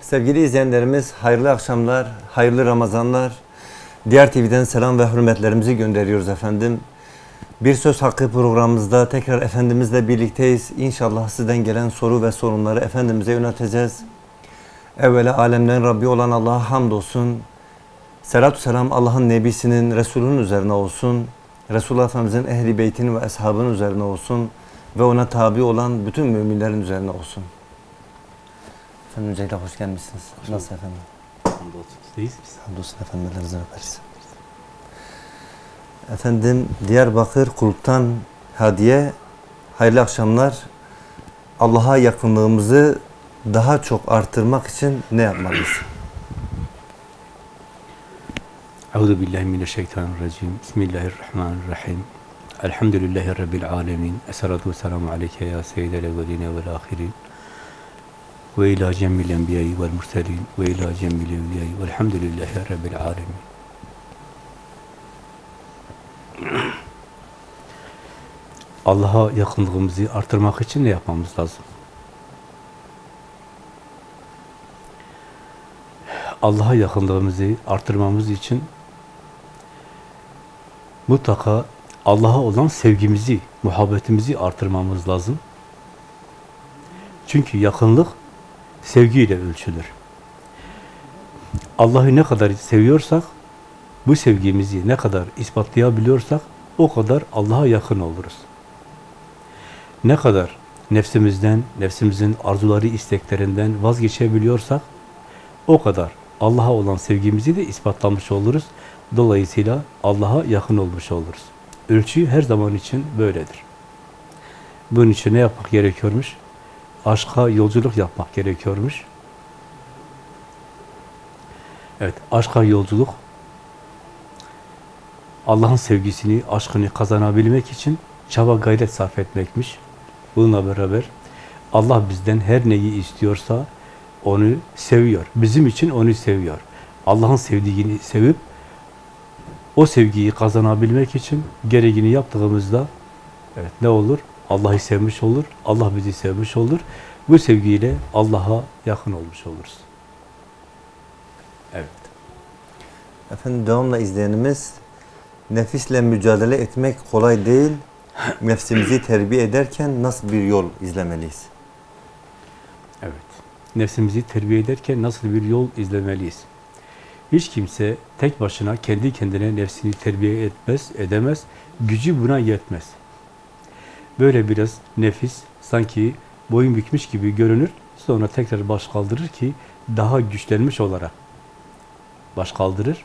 Sevgili izleyenlerimiz hayırlı akşamlar, hayırlı Ramazanlar. Diğer TV'den selam ve hürmetlerimizi gönderiyoruz efendim. Bir Söz Hakkı programımızda tekrar Efendimizle birlikteyiz. İnşallah sizden gelen soru ve sorunları Efendimiz'e yönelteceğiz. Evvela alemden Rabbi olan Allah'a hamdolsun. Selatü selam Allah'ın Nebisinin, Resulünün üzerine olsun. Resulullah Efendimizin ehli beytinin ve eshabının üzerine olsun. Ve ona tabi olan bütün müminlerin üzerine olsun. Efendim öncelikle hoş gelmişsiniz. Nasıl efendim? Hamdolsun. Sizdeyiz biz. Hamdolsun efendim. Ellerinizden öperiz. Efendim Diyarbakır Kulp'tan hediye. Hayırlı akşamlar. Allah'a yakınlığımızı daha çok artırmak için ne yapmalıyız? Euzu billahi mineşşeytanirracim. Bismillahirrahmanirrahim. Elhamdülillahi rabbil alamin. Esselatu vesselamu aleyke ya seyyidel evveline ve'l ahirin. Cemmil enbiya'i ve'l murselin ve ila cemmil evliya'i ve'lhamdülillahi rabbil alamin. Allah'a yakınlığımızı artırmak için ne yapmamız lazım? Allah'a yakınlığımızı artırmamız için mutlaka Allah'a olan sevgimizi, muhabbetimizi artırmamız lazım. Çünkü yakınlık sevgiyle ölçülür. Allah'ı ne kadar seviyorsak, bu sevgimizi ne kadar ispatlayabiliyorsak, o kadar Allah'a yakın oluruz. Ne kadar nefsimizden, nefsimizin arzuları, isteklerinden vazgeçebiliyorsak, o kadar Allah'a olan sevgimizi de ispatlamış oluruz. Dolayısıyla Allah'a yakın olmuş oluruz. Ölçü her zaman için böyledir. Bunun için ne yapmak gerekiyormuş? Aşka yolculuk yapmak gerekiyormuş. Evet, aşka yolculuk Allah'ın sevgisini, aşkını kazanabilmek için çaba gayret sarf etmekmiş. Bununla beraber Allah bizden her neyi istiyorsa onu seviyor. Bizim için onu seviyor. Allah'ın sevdiğini sevip o sevgiyi kazanabilmek için gereğini yaptığımızda evet ne olur? Allah'ı sevmiş olur. Allah bizi sevmiş olur. Bu sevgiyle Allah'a yakın olmuş oluruz. Evet. Efendim devamla izleyenimiz nefisle mücadele etmek kolay değil. Nefsimizi terbiye ederken nasıl bir yol izlemeliyiz? Evet. Nefsimizi terbiye ederken nasıl bir yol izlemeliyiz? Hiç kimse tek başına kendi kendine nefsini terbiye etmez, edemez. Gücü buna yetmez. Böyle biraz nefis sanki boyun bükmüş gibi görünür. Sonra tekrar baş kaldırır ki daha güçlenmiş olarak baş kaldırır.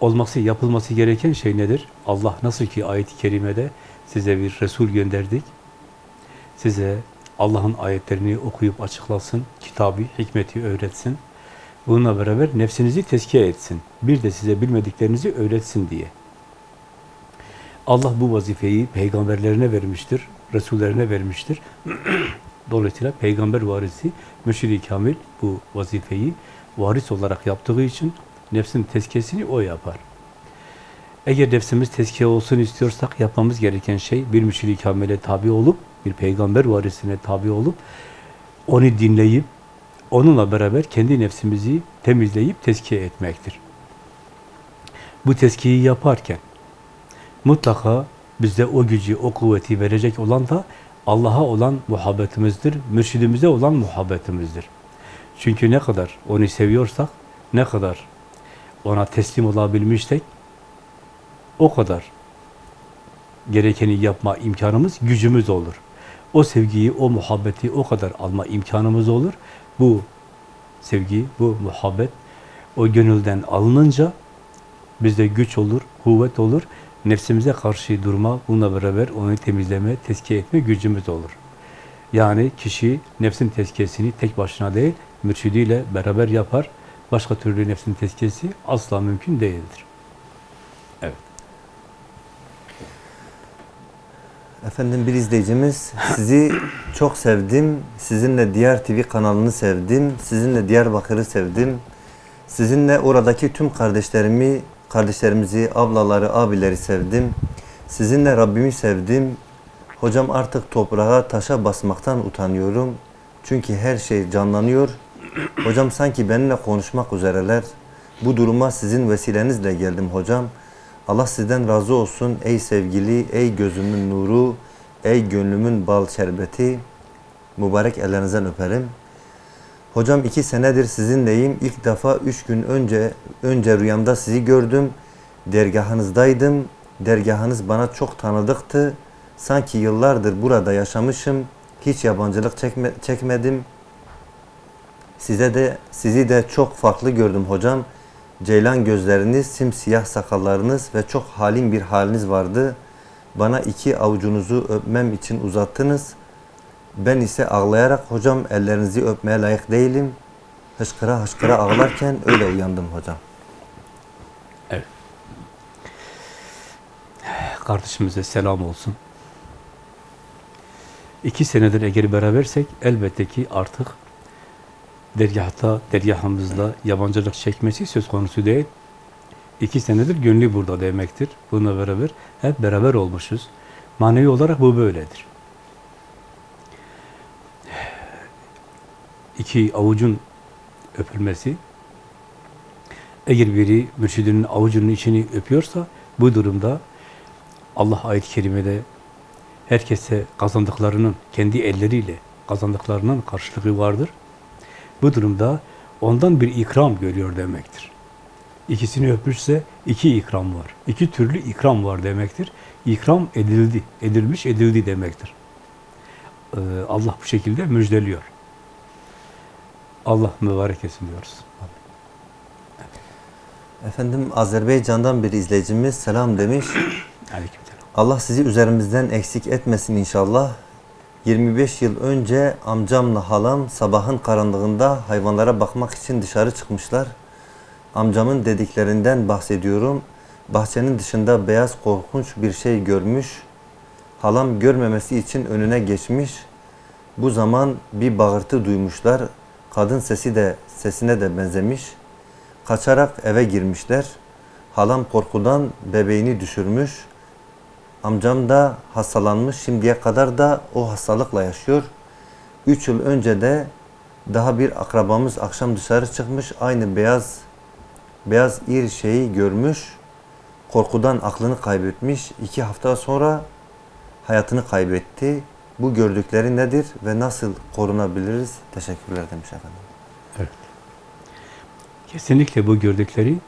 Olması, yapılması gereken şey nedir? Allah nasıl ki ayet-i kerimede size bir Resul gönderdik. Size Allah'ın ayetlerini okuyup açıklasın, kitabı, hikmeti öğretsin. Bununla beraber nefsinizi tezkiye etsin. Bir de size bilmediklerinizi öğretsin diye. Allah bu vazifeyi peygamberlerine vermiştir, Resullerine vermiştir. Dolayısıyla peygamber varisi, mürşid-i kamil bu vazifeyi varis olarak yaptığı için nefsin tezkiyesini o yapar. Eğer nefsimiz tezkiye olsun istiyorsak yapmamız gereken şey bir mürşid-i kamile tabi olup, bir peygamber varisine tabi olup, onu dinleyip, onunla beraber kendi nefsimizi temizleyip tezkiye etmektir. Bu tezkiyeyi yaparken mutlaka bize o gücü, o kuvveti verecek olan da Allah'a olan muhabbetimizdir, mürşidimize olan muhabbetimizdir. Çünkü ne kadar onu seviyorsak, ne kadar ona teslim olabilmişsek, o kadar gerekeni yapma imkanımız, gücümüz olur. O sevgiyi, o muhabbeti o kadar alma imkanımız olur. Bu sevgi, bu muhabbet o gönülden alınınca bizde güç olur, kuvvet olur. Nefsimize karşı durma, bununla beraber onu temizleme, tezkiye etme gücümüz olur. Yani kişi nefsin tezkiyesini tek başına değil, mürşidiyle beraber yapar. Başka türlü nefsin tezkiyesi asla mümkün değildir. Evet. Efendim bir izleyicimiz sizi çok sevdim. Sizinle Diğer TV kanalını sevdim. Sizinle Diyarbakır'ı sevdim. Sizinle oradaki tüm kardeşlerimi, kardeşlerimizi, ablaları, abileri sevdim. Sizinle Rabbimi sevdim. Hocam artık toprağa, taşa basmaktan utanıyorum. Çünkü her şey canlanıyor. Hocam sanki benimle konuşmak üzereler. Bu duruma sizin vesilenizle geldim hocam. Allah sizden razı olsun ey sevgili, ey gözümün nuru, ey gönlümün bal şerbeti. Mübarek ellerinizden öperim. Hocam iki senedir sizinleyim. İlk defa üç gün önce önce rüyamda sizi gördüm. Dergahınızdaydım. Dergahınız bana çok tanıdıktı. Sanki yıllardır burada yaşamışım. Hiç yabancılık çekme, çekmedim. Size de sizi de çok farklı gördüm hocam. Ceylan gözleriniz, simsiyah sakallarınız ve çok halim bir haliniz vardı. Bana iki avucunuzu öpmem için uzattınız. Ben ise ağlayarak hocam ellerinizi öpmeye layık değilim. Hışkıra hışkıra ağlarken öyle uyandım hocam. Evet. Kardeşimize selam olsun. İki senedir eğer berabersek elbette ki artık dergahta, dergahımızda yabancılık çekmesi söz konusu değil. İki senedir gönlü burada demektir. Bununla beraber hep beraber olmuşuz. Manevi olarak bu böyledir. İki avucun öpülmesi, eğer biri mürşidinin avucunun içini öpüyorsa bu durumda Allah ayet-i kerimede herkese kazandıklarının kendi elleriyle kazandıklarının karşılığı vardır. Bu durumda ondan bir ikram görüyor demektir. İkisini öpmüşse iki ikram var. İki türlü ikram var demektir. İkram edildi, edilmiş edildi demektir. Ee, Allah bu şekilde müjdeliyor. Allah mübarek etsin diyoruz. Efendim Azerbaycan'dan bir izleyicimiz selam demiş. Aleykümselam. Allah sizi üzerimizden eksik etmesin inşallah. 25 yıl önce amcamla halam sabahın karanlığında hayvanlara bakmak için dışarı çıkmışlar. Amcamın dediklerinden bahsediyorum. Bahçenin dışında beyaz korkunç bir şey görmüş. Halam görmemesi için önüne geçmiş. Bu zaman bir bağırtı duymuşlar. Kadın sesi de sesine de benzemiş. Kaçarak eve girmişler. Halam korkudan bebeğini düşürmüş. Amcam da hastalanmış. Şimdiye kadar da o hastalıkla yaşıyor. Üç yıl önce de daha bir akrabamız akşam dışarı çıkmış. Aynı beyaz beyaz ir şeyi görmüş. Korkudan aklını kaybetmiş. İki hafta sonra hayatını kaybetti. Bu gördükleri nedir ve nasıl korunabiliriz? Teşekkürler demiş efendim. Kesinlikle bu gördükleri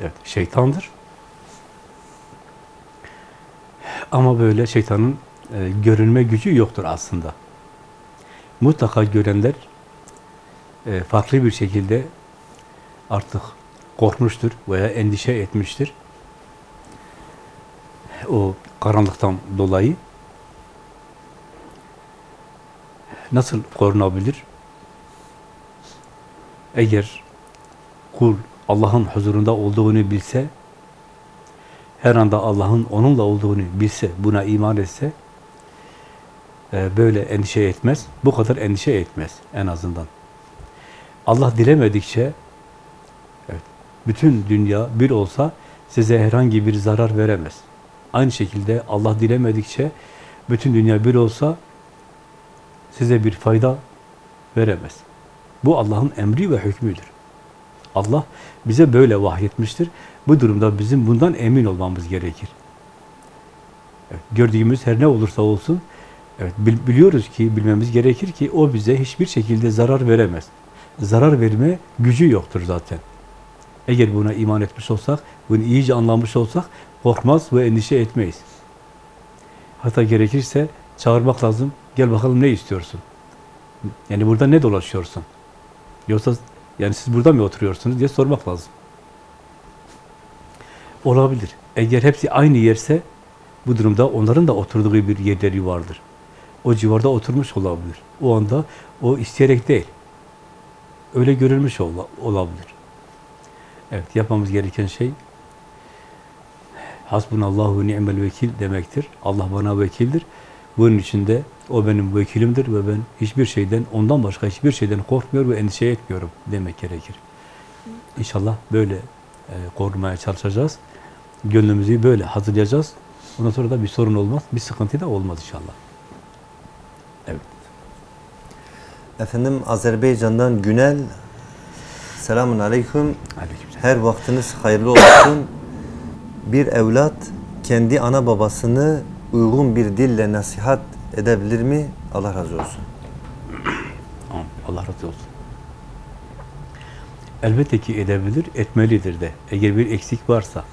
evet, şeytandır. Ama böyle şeytanın e, görünme gücü yoktur aslında. Mutlaka görenler e, farklı bir şekilde artık korkmuştur veya endişe etmiştir. O karanlıktan dolayı nasıl korunabilir? Eğer kul Allah'ın huzurunda olduğunu bilse, her anda Allah'ın onunla olduğunu bilse, buna iman etse, e, böyle endişe etmez. Bu kadar endişe etmez en azından. Allah dilemedikçe, evet, bütün dünya bir olsa size herhangi bir zarar veremez. Aynı şekilde Allah dilemedikçe, bütün dünya bir olsa size bir fayda veremez. Bu Allah'ın emri ve hükmüdür. Allah bize böyle vahyetmiştir. Bu durumda bizim bundan emin olmamız gerekir. Evet, gördüğümüz her ne olursa olsun, evet, bil- biliyoruz ki, bilmemiz gerekir ki o bize hiçbir şekilde zarar veremez. Zarar verme gücü yoktur zaten. Eğer buna iman etmiş olsak, bunu iyice anlamış olsak, korkmaz ve endişe etmeyiz. Hatta gerekirse çağırmak lazım, gel bakalım ne istiyorsun? Yani burada ne dolaşıyorsun? Yoksa yani siz burada mı oturuyorsunuz diye sormak lazım. Olabilir. Eğer hepsi aynı yerse bu durumda onların da oturduğu bir yerleri vardır. O civarda oturmuş olabilir. O anda o isteyerek değil. Öyle görülmüş ola- olabilir. Evet, yapmamız gereken şey Hasbunallahu ni'mel vekil demektir. Allah bana vekildir. Bunun için de o benim vekilimdir ve ben hiçbir şeyden, ondan başka hiçbir şeyden korkmuyor ve endişe etmiyorum demek gerekir. İnşallah böyle e, korumaya çalışacağız. Gönlümüzü böyle hazırlayacağız. Ondan sonra da bir sorun olmaz, bir sıkıntı da olmaz inşallah. Evet. Efendim Azerbaycan'dan Günel. Selamun Aleyküm. Aleykümselam. Her vaktiniz hayırlı olsun. Bir evlat kendi ana babasını uygun bir dille nasihat edebilir mi? Allah razı olsun. Allah razı olsun. Elbette ki edebilir, etmelidir de. Eğer bir eksik varsa,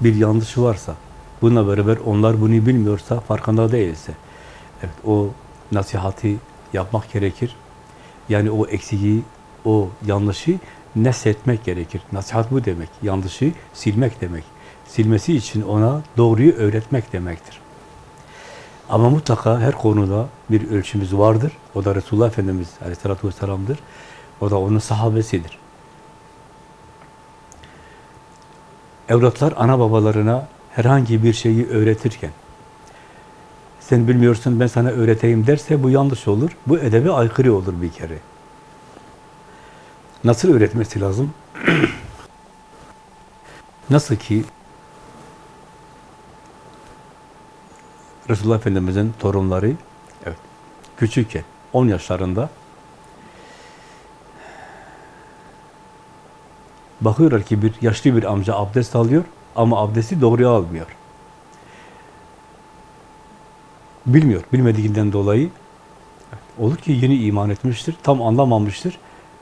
bir yanlışı varsa, bununla beraber onlar bunu bilmiyorsa, farkında değilse, evet o nasihati yapmak gerekir. Yani o eksiği, o yanlışı nesletmek gerekir. Nasihat bu demek. Yanlışı silmek demek. Silmesi için ona doğruyu öğretmek demektir. Ama mutlaka her konuda bir ölçümüz vardır. O da Resulullah Efendimiz Aleyhisselatü Vesselam'dır. O da onun sahabesidir. Evlatlar ana babalarına herhangi bir şeyi öğretirken sen bilmiyorsun ben sana öğreteyim derse bu yanlış olur. Bu edebe aykırı olur bir kere. Nasıl öğretmesi lazım? Nasıl ki Resulullah Efendimiz'in torunları evet, küçükken 10 yaşlarında bakıyorlar ki bir yaşlı bir amca abdest alıyor ama abdesti doğruya almıyor. Bilmiyor. Bilmediğinden dolayı olur ki yeni iman etmiştir. Tam anlamamıştır.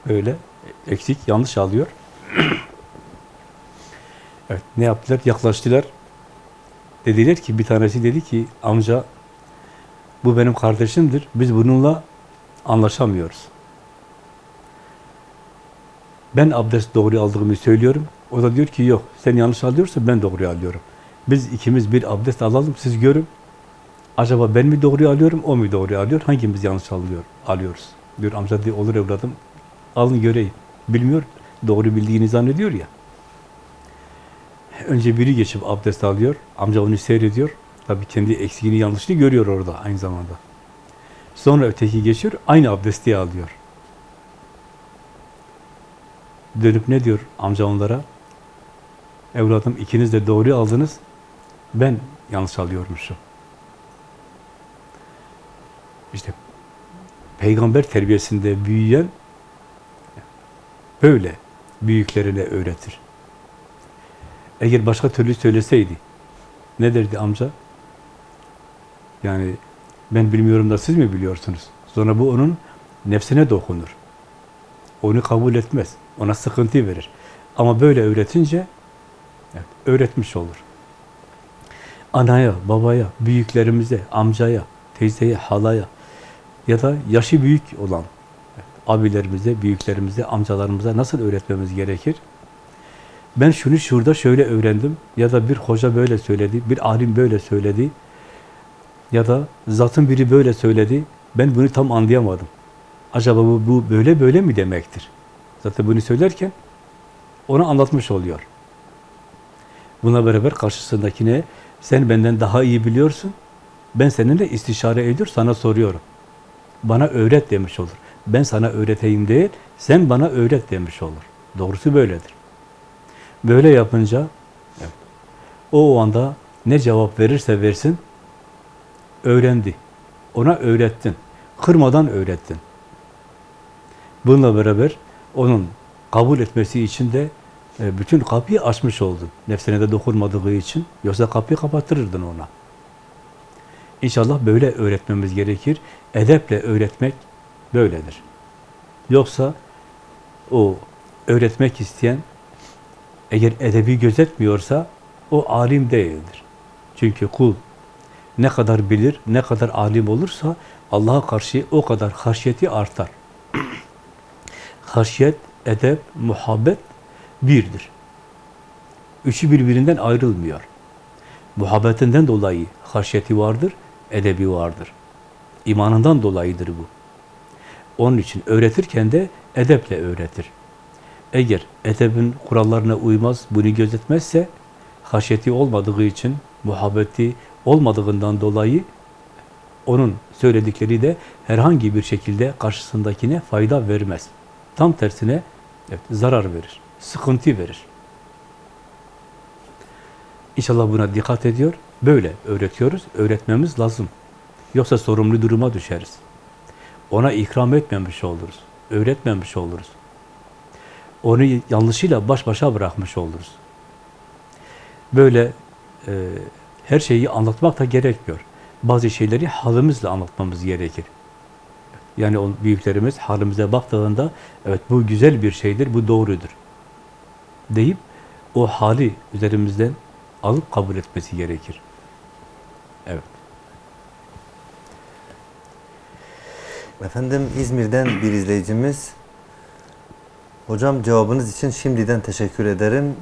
Öyle eksik, yanlış alıyor. evet, ne yaptılar? Yaklaştılar. Dediler ki, bir tanesi dedi ki, amca bu benim kardeşimdir. Biz bununla anlaşamıyoruz. Ben abdest doğru aldığımı söylüyorum. O da diyor ki yok, sen yanlış alıyorsan ben doğru alıyorum. Biz ikimiz bir abdest alalım, siz görün. Acaba ben mi doğru alıyorum, o mu doğru alıyor? Hangimiz yanlış alıyor, alıyoruz? Diyor amca diyor, olur evladım, alın göreyim. Bilmiyor, doğru bildiğini zannediyor ya. Önce biri geçip abdest alıyor, amca onu seyrediyor. Tabii kendi eksiğini, yanlışını görüyor orada aynı zamanda. Sonra öteki geçiyor, aynı abdesti alıyor. Dönüp ne diyor amca onlara? Evladım ikiniz de doğru aldınız, ben yanlış alıyormuşum. İşte peygamber terbiyesinde büyüyen böyle büyüklerine öğretir. Eğer başka türlü söyleseydi ne derdi amca? Yani ben bilmiyorum da siz mi biliyorsunuz? Sonra bu onun nefsine dokunur. Onu kabul etmez. Ona sıkıntı verir. Ama böyle öğretince evet, öğretmiş olur. Anaya, babaya, büyüklerimize, amcaya, teyzeye, halaya ya da yaşı büyük olan abilerimize, büyüklerimize, amcalarımıza nasıl öğretmemiz gerekir? Ben şunu şurada şöyle öğrendim ya da bir hoca böyle söyledi, bir alim böyle söyledi ya da zatın biri böyle söyledi. Ben bunu tam anlayamadım. Acaba bu, bu böyle böyle mi demektir? Zaten bunu söylerken ona anlatmış oluyor. Buna beraber karşısındakine sen benden daha iyi biliyorsun. Ben seninle istişare ediyor, sana soruyorum. Bana öğret demiş olur. Ben sana öğreteyim değil, sen bana öğret demiş olur. Doğrusu böyledir. Böyle yapınca evet, o, o anda ne cevap verirse versin öğrendi. Ona öğrettin. Kırmadan öğrettin. Bununla beraber onun kabul etmesi için de e, bütün kapıyı açmış oldun. Nefsine de dokunmadığı için. Yoksa kapıyı kapattırırdın ona. İnşallah böyle öğretmemiz gerekir. Edeple öğretmek böyledir. Yoksa o öğretmek isteyen eğer edebi gözetmiyorsa o alim değildir. Çünkü kul ne kadar bilir, ne kadar alim olursa Allah'a karşı o kadar haşyeti artar. Haşyet, edep, muhabbet birdir. Üçü birbirinden ayrılmıyor. Muhabbetinden dolayı haşyeti vardır, edebi vardır. İmanından dolayıdır bu. Onun için öğretirken de edeple öğretir. Eğer edebin kurallarına uymaz, bunu gözetmezse, haşyeti olmadığı için, muhabbeti olmadığından dolayı onun söyledikleri de herhangi bir şekilde karşısındakine fayda vermez. Tam tersine evet, zarar verir, sıkıntı verir. İnşallah buna dikkat ediyor. Böyle öğretiyoruz, öğretmemiz lazım. Yoksa sorumlu duruma düşeriz. ona ikram etmemiş oluruz. Öğretmemiş oluruz. Onu yanlışıyla baş başa bırakmış oluruz. Böyle e, her şeyi anlatmak da gerekmiyor. Bazı şeyleri halimizle anlatmamız gerekir. Yani o büyüklerimiz halimize baktığında evet bu güzel bir şeydir, bu doğrudur deyip o hali üzerimizden alıp kabul etmesi gerekir. Evet. Efendim İzmir'den bir izleyicimiz. Hocam cevabınız için şimdiden teşekkür ederim.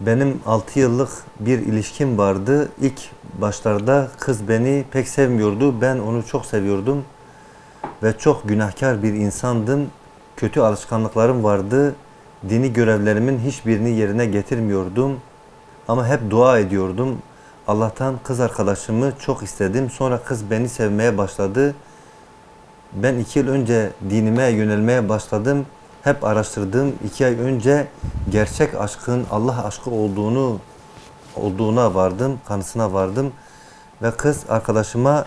Benim 6 yıllık bir ilişkim vardı. İlk başlarda kız beni pek sevmiyordu. Ben onu çok seviyordum. Ve çok günahkar bir insandım. Kötü alışkanlıklarım vardı. Dini görevlerimin hiçbirini yerine getirmiyordum. Ama hep dua ediyordum. Allah'tan kız arkadaşımı çok istedim. Sonra kız beni sevmeye başladı. Ben iki yıl önce dinime yönelmeye başladım. Hep araştırdığım iki ay önce gerçek aşkın Allah aşkı olduğunu olduğuna vardım, kanısına vardım. Ve kız arkadaşıma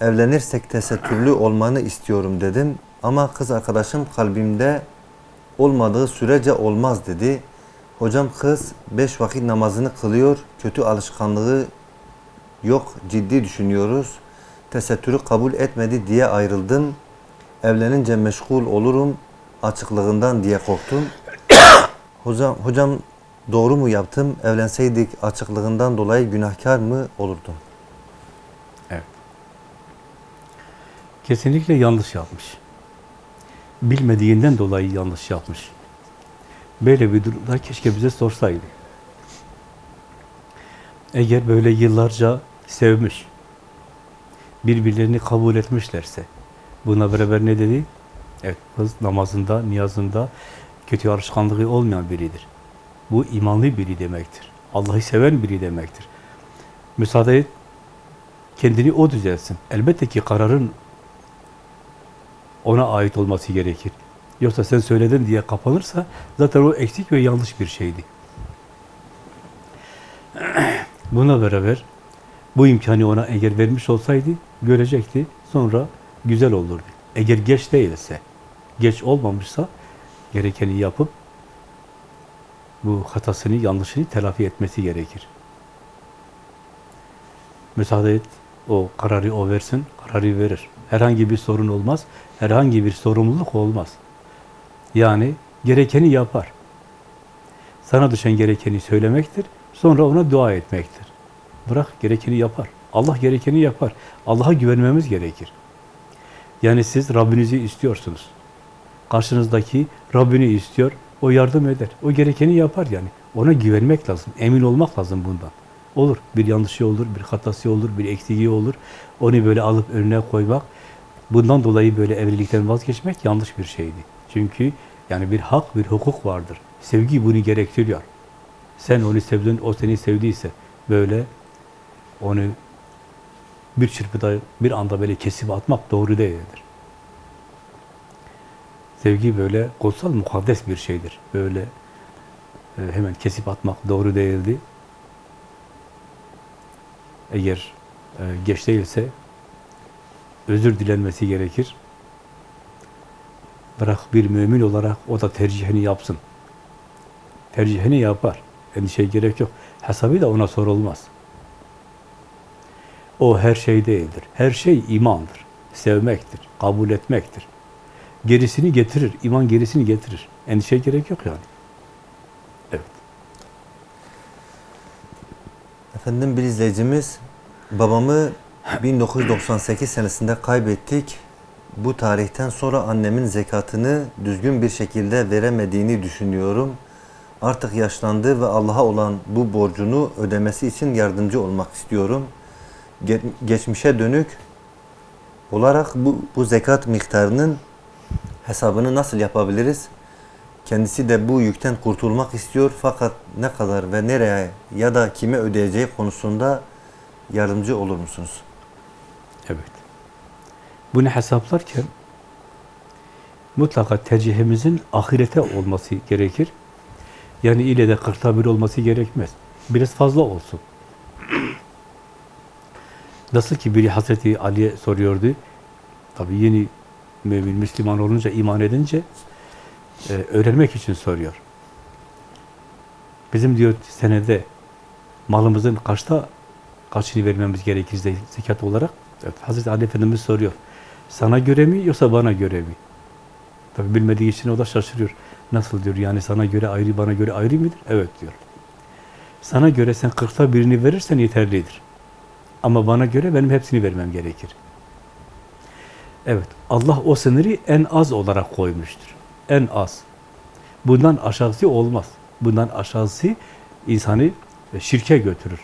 evlenirsek tesettürlü olmanı istiyorum dedim. Ama kız arkadaşım kalbimde olmadığı sürece olmaz dedi. Hocam kız beş vakit namazını kılıyor, kötü alışkanlığı yok, ciddi düşünüyoruz. Tesettürü kabul etmedi diye ayrıldım. Evlenince meşgul olurum açıklığından diye korktum. hocam, hocam doğru mu yaptım? Evlenseydik açıklığından dolayı günahkar mı olurdum? Evet. Kesinlikle yanlış yapmış. Bilmediğinden dolayı yanlış yapmış. Böyle bir durumda keşke bize sorsaydı. Eğer böyle yıllarca sevmiş, birbirlerini kabul etmişlerse, buna beraber ne dedi? Evet, kız namazında, niyazında kötü alışkanlığı olmayan biridir. Bu imanlı biri demektir. Allah'ı seven biri demektir. Müsaade et, kendini o düzelsin. Elbette ki kararın ona ait olması gerekir. Yoksa sen söyledin diye kapanırsa zaten o eksik ve yanlış bir şeydi. Buna beraber bu imkanı ona eğer vermiş olsaydı görecekti. Sonra güzel olurdu. Eğer geç değilse, geç olmamışsa gerekeni yapıp bu hatasını, yanlışını telafi etmesi gerekir. Müsaade et, o kararı o versin, kararı verir. Herhangi bir sorun olmaz, herhangi bir sorumluluk olmaz. Yani gerekeni yapar. Sana düşen gerekeni söylemektir, sonra ona dua etmektir. Bırak gerekeni yapar. Allah gerekeni yapar. Allah'a güvenmemiz gerekir. Yani siz Rabbinizi istiyorsunuz. Karşınızdaki Rabbini istiyor, o yardım eder. O gerekeni yapar yani. Ona güvenmek lazım, emin olmak lazım bundan. Olur, bir yanlışı olur, bir hatası olur, bir eksiği olur. Onu böyle alıp önüne koymak, bundan dolayı böyle evlilikten vazgeçmek yanlış bir şeydi. Çünkü yani bir hak, bir hukuk vardır. Sevgi bunu gerektiriyor. Sen onu sevdin, o seni sevdiyse böyle onu bir çırpıda, bir anda böyle kesip atmak doğru değildir. Sevgi böyle kutsal, mukaddes bir şeydir. Böyle e, hemen kesip atmak doğru değildi. Eğer e, geç değilse özür dilenmesi gerekir. Bırak bir mümin olarak o da tercihini yapsın. Tercihini yapar. Endişeye gerek yok. Hesabı da ona sorulmaz. O her şey değildir. Her şey imandır. Sevmektir, kabul etmektir. Gerisini getirir, iman gerisini getirir. Endişeye gerek yok yani. Evet. Efendim bir izleyicimiz, babamı 1998 senesinde kaybettik. Bu tarihten sonra annemin zekatını düzgün bir şekilde veremediğini düşünüyorum. Artık yaşlandı ve Allah'a olan bu borcunu ödemesi için yardımcı olmak istiyorum. Ge- geçmişe dönük olarak bu, bu zekat miktarının hesabını nasıl yapabiliriz? Kendisi de bu yükten kurtulmak istiyor fakat ne kadar ve nereye ya da kime ödeyeceği konusunda yardımcı olur musunuz? Evet. Bunu hesaplarken mutlaka tercihimizin ahirete olması gerekir. Yani ile de kırkta bir olması gerekmez. Biraz fazla olsun. Nasıl ki biri Hazreti Ali'ye soruyordu. Tabii yeni Mümin, Müslüman olunca, iman edince e, öğrenmek için soruyor. Bizim diyor senede malımızın kaçta kaçını vermemiz gerekir ze- zekat olarak? Evet, Hazreti Ali Efendimiz soruyor. Sana göre mi yoksa bana göre mi? Tabi bilmediği için o da şaşırıyor. Nasıl diyor yani sana göre ayrı bana göre ayrı mıdır? Evet diyor. Sana göre sen kırkta birini verirsen yeterlidir. Ama bana göre benim hepsini vermem gerekir. Evet, Allah o sınırı en az olarak koymuştur. En az. Bundan aşağısı olmaz. Bundan aşağısı insanı şirke götürür.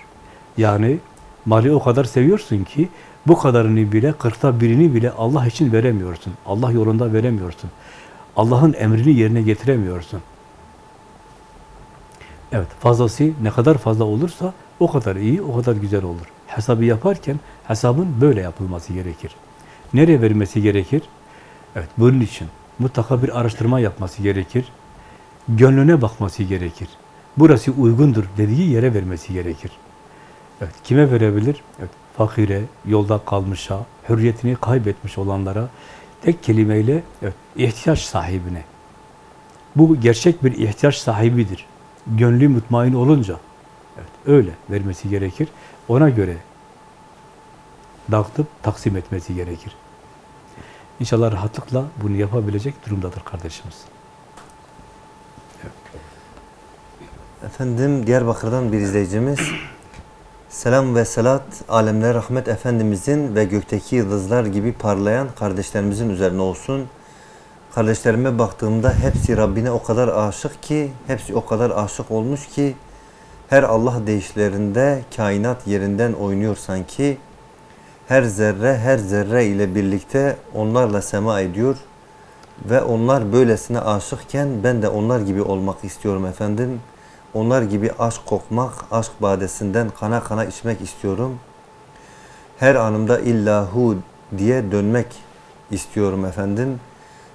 Yani mali o kadar seviyorsun ki bu kadarını bile, kırkta birini bile Allah için veremiyorsun. Allah yolunda veremiyorsun. Allah'ın emrini yerine getiremiyorsun. Evet, fazlası ne kadar fazla olursa o kadar iyi, o kadar güzel olur. Hesabı yaparken hesabın böyle yapılması gerekir. Nereye vermesi gerekir? Evet, bunun için mutlaka bir araştırma yapması gerekir. Gönlüne bakması gerekir. Burası uygundur dediği yere vermesi gerekir. Evet, kime verebilir? Evet, fakire, yolda kalmışa, hürriyetini kaybetmiş olanlara, tek kelimeyle evet, ihtiyaç sahibine. Bu gerçek bir ihtiyaç sahibidir. Gönlü mutmain olunca, evet, öyle vermesi gerekir. Ona göre dağıtıp taksim etmesi gerekir. İnşallah rahatlıkla bunu yapabilecek durumdadır kardeşimiz. Efendim Diyarbakır'dan bir izleyicimiz. Selam ve selat alemlere rahmet Efendimizin ve gökteki yıldızlar gibi parlayan kardeşlerimizin üzerine olsun. Kardeşlerime baktığımda hepsi Rabbine o kadar aşık ki, hepsi o kadar aşık olmuş ki her Allah deyişlerinde kainat yerinden oynuyor sanki. Her zerre her zerre ile birlikte onlarla sema ediyor ve onlar böylesine aşıkken ben de onlar gibi olmak istiyorum efendim. Onlar gibi aşk kokmak, aşk badesinden kana kana içmek istiyorum. Her anımda illahu diye dönmek istiyorum efendim.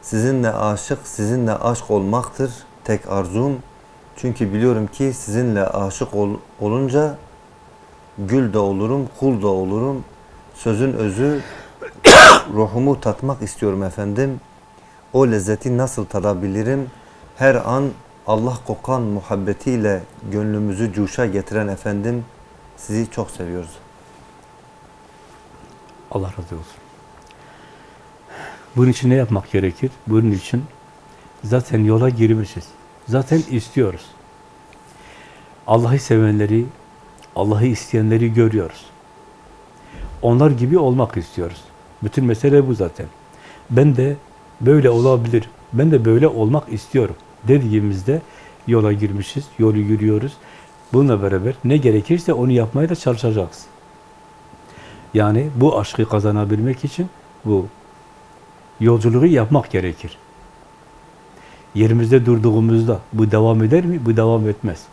Sizinle aşık, sizinle aşk olmaktır tek arzum. Çünkü biliyorum ki sizinle aşık ol- olunca gül de olurum, kul da olurum. Sözün özü ruhumu tatmak istiyorum efendim. O lezzeti nasıl tadabilirim? Her an Allah kokan muhabbetiyle gönlümüzü cuşa getiren efendim sizi çok seviyoruz. Allah razı olsun. Bunun için ne yapmak gerekir? Bunun için zaten yola girmişiz. Zaten istiyoruz. Allah'ı sevenleri, Allah'ı isteyenleri görüyoruz. Onlar gibi olmak istiyoruz. Bütün mesele bu zaten. Ben de böyle olabilir, ben de böyle olmak istiyorum dediğimizde yola girmişiz, yolu yürüyoruz. Bununla beraber ne gerekirse onu yapmaya da çalışacağız. Yani bu aşkı kazanabilmek için bu yolculuğu yapmak gerekir. Yerimizde durduğumuzda bu devam eder mi? Bu devam etmez.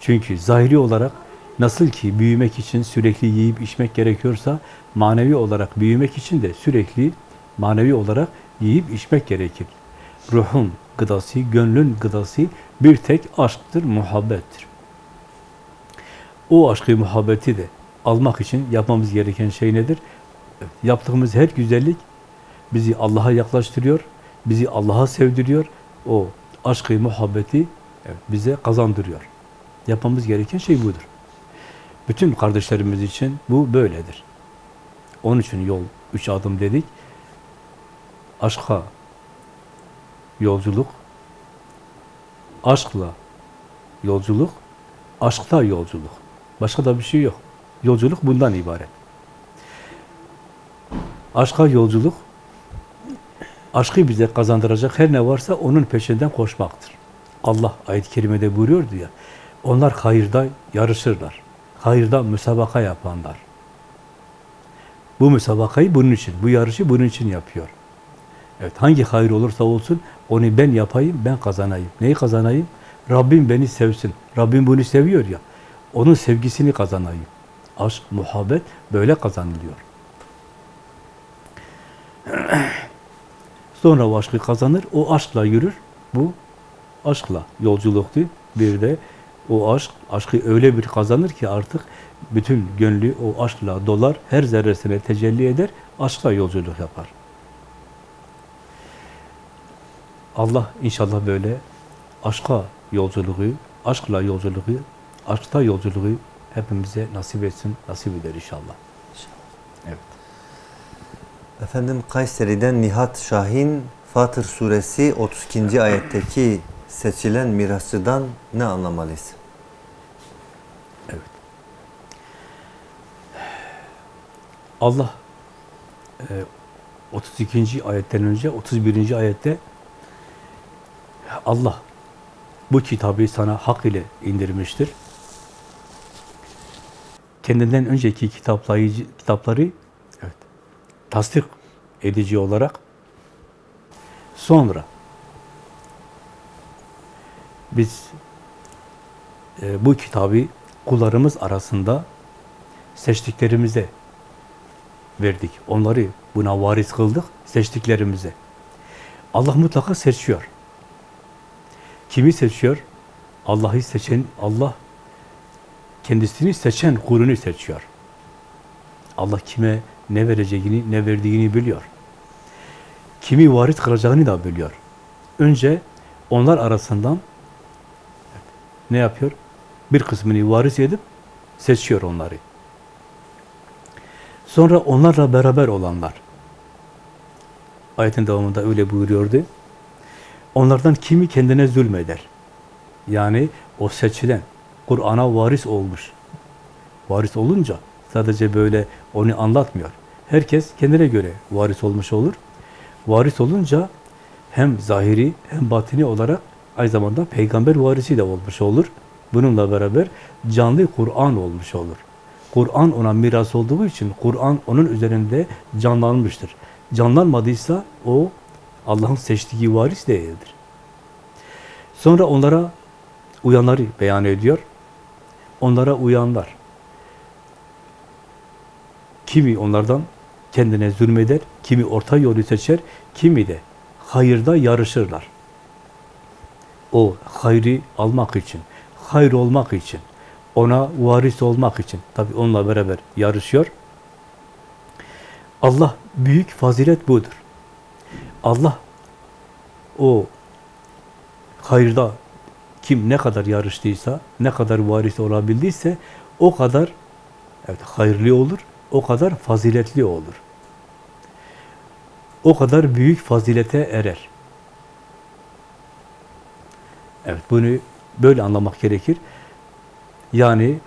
Çünkü zahiri olarak nasıl ki büyümek için sürekli yiyip içmek gerekiyorsa manevi olarak büyümek için de sürekli manevi olarak yiyip içmek gerekir. Ruhun gıdası, gönlün gıdası bir tek aşktır, muhabbettir. O aşkı, muhabbeti de almak için yapmamız gereken şey nedir? Yaptığımız her güzellik bizi Allah'a yaklaştırıyor, bizi Allah'a sevdiriyor. O aşkı, muhabbeti bize kazandırıyor. Yapmamız gereken şey budur. Bütün kardeşlerimiz için bu böyledir. Onun için yol üç adım dedik. Aşka yolculuk, aşkla yolculuk, aşkta yolculuk. Başka da bir şey yok. Yolculuk bundan ibaret. Aşka yolculuk, aşkı bize kazandıracak her ne varsa onun peşinden koşmaktır. Allah ayet-i kerimede buyuruyordu ya, onlar hayırda yarışırlar. Hayırda müsabaka yapanlar. Bu müsabakayı bunun için, bu yarışı bunun için yapıyor. Evet, hangi hayır olursa olsun onu ben yapayım, ben kazanayım. Neyi kazanayım? Rabbim beni sevsin. Rabbim bunu seviyor ya. Onun sevgisini kazanayım. Aşk, muhabbet böyle kazanılıyor. Sonra o aşkı kazanır, o aşkla yürür. Bu aşkla yolculuktu. Bir de o aşk, aşkı öyle bir kazanır ki artık bütün gönlü o aşkla dolar, her zerresine tecelli eder, aşkla yolculuk yapar. Allah inşallah böyle aşka yolculuğu, aşkla yolculuğu, aşkta yolculuğu hepimize nasip etsin, nasip eder inşallah. Evet. Efendim Kayseri'den Nihat Şahin Fatır suresi 32. ayetteki seçilen mirasçıdan ne anlamalıyız? Allah e, 32. ayetten önce 31. ayette Allah bu kitabı sana hak ile indirmiştir. Kendinden önceki kitaplayıcı, kitapları evet, tasdik edici olarak sonra biz e, bu kitabı kullarımız arasında seçtiklerimize verdik. Onları buna varis kıldık, seçtiklerimize. Allah mutlaka seçiyor. Kimi seçiyor? Allah'ı seçen, Allah kendisini seçen kulunu seçiyor. Allah kime ne vereceğini, ne verdiğini biliyor. Kimi varis kılacağını da biliyor. Önce onlar arasından ne yapıyor? Bir kısmını varis edip seçiyor onları. Sonra onlarla beraber olanlar. Ayetin devamında öyle buyuruyordu. Onlardan kimi kendine zulmeder. Yani o seçilen, Kur'an'a varis olmuş. Varis olunca sadece böyle onu anlatmıyor. Herkes kendine göre varis olmuş olur. Varis olunca hem zahiri hem batini olarak aynı zamanda peygamber varisi de olmuş olur. Bununla beraber canlı Kur'an olmuş olur. Kur'an ona miras olduğu için Kur'an onun üzerinde canlanmıştır. Canlanmadıysa o Allah'ın seçtiği varis değildir. Sonra onlara uyanları beyan ediyor. Onlara uyanlar. Kimi onlardan kendine zulmeder, kimi orta yolu seçer, kimi de hayırda yarışırlar. O hayrı almak için, hayır olmak için, ona varis olmak için, tabi onunla beraber yarışıyor. Allah büyük fazilet budur. Allah o hayırda kim ne kadar yarıştıysa, ne kadar varis olabildiyse o kadar evet, hayırlı olur, o kadar faziletli olur. O kadar büyük fazilete erer. Evet, bunu böyle anlamak gerekir. Yani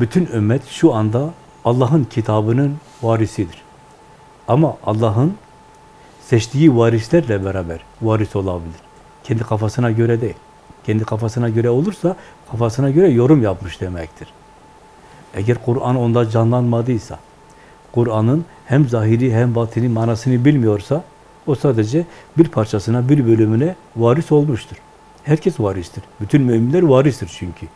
bütün ümmet şu anda Allah'ın kitabının varisidir. Ama Allah'ın seçtiği varislerle beraber varis olabilir. Kendi kafasına göre değil. Kendi kafasına göre olursa kafasına göre yorum yapmış demektir. Eğer Kur'an onda canlanmadıysa, Kur'an'ın hem zahiri hem batini manasını bilmiyorsa, o sadece bir parçasına, bir bölümüne varis olmuştur. Herkes varistir. Bütün müminler varistir çünkü.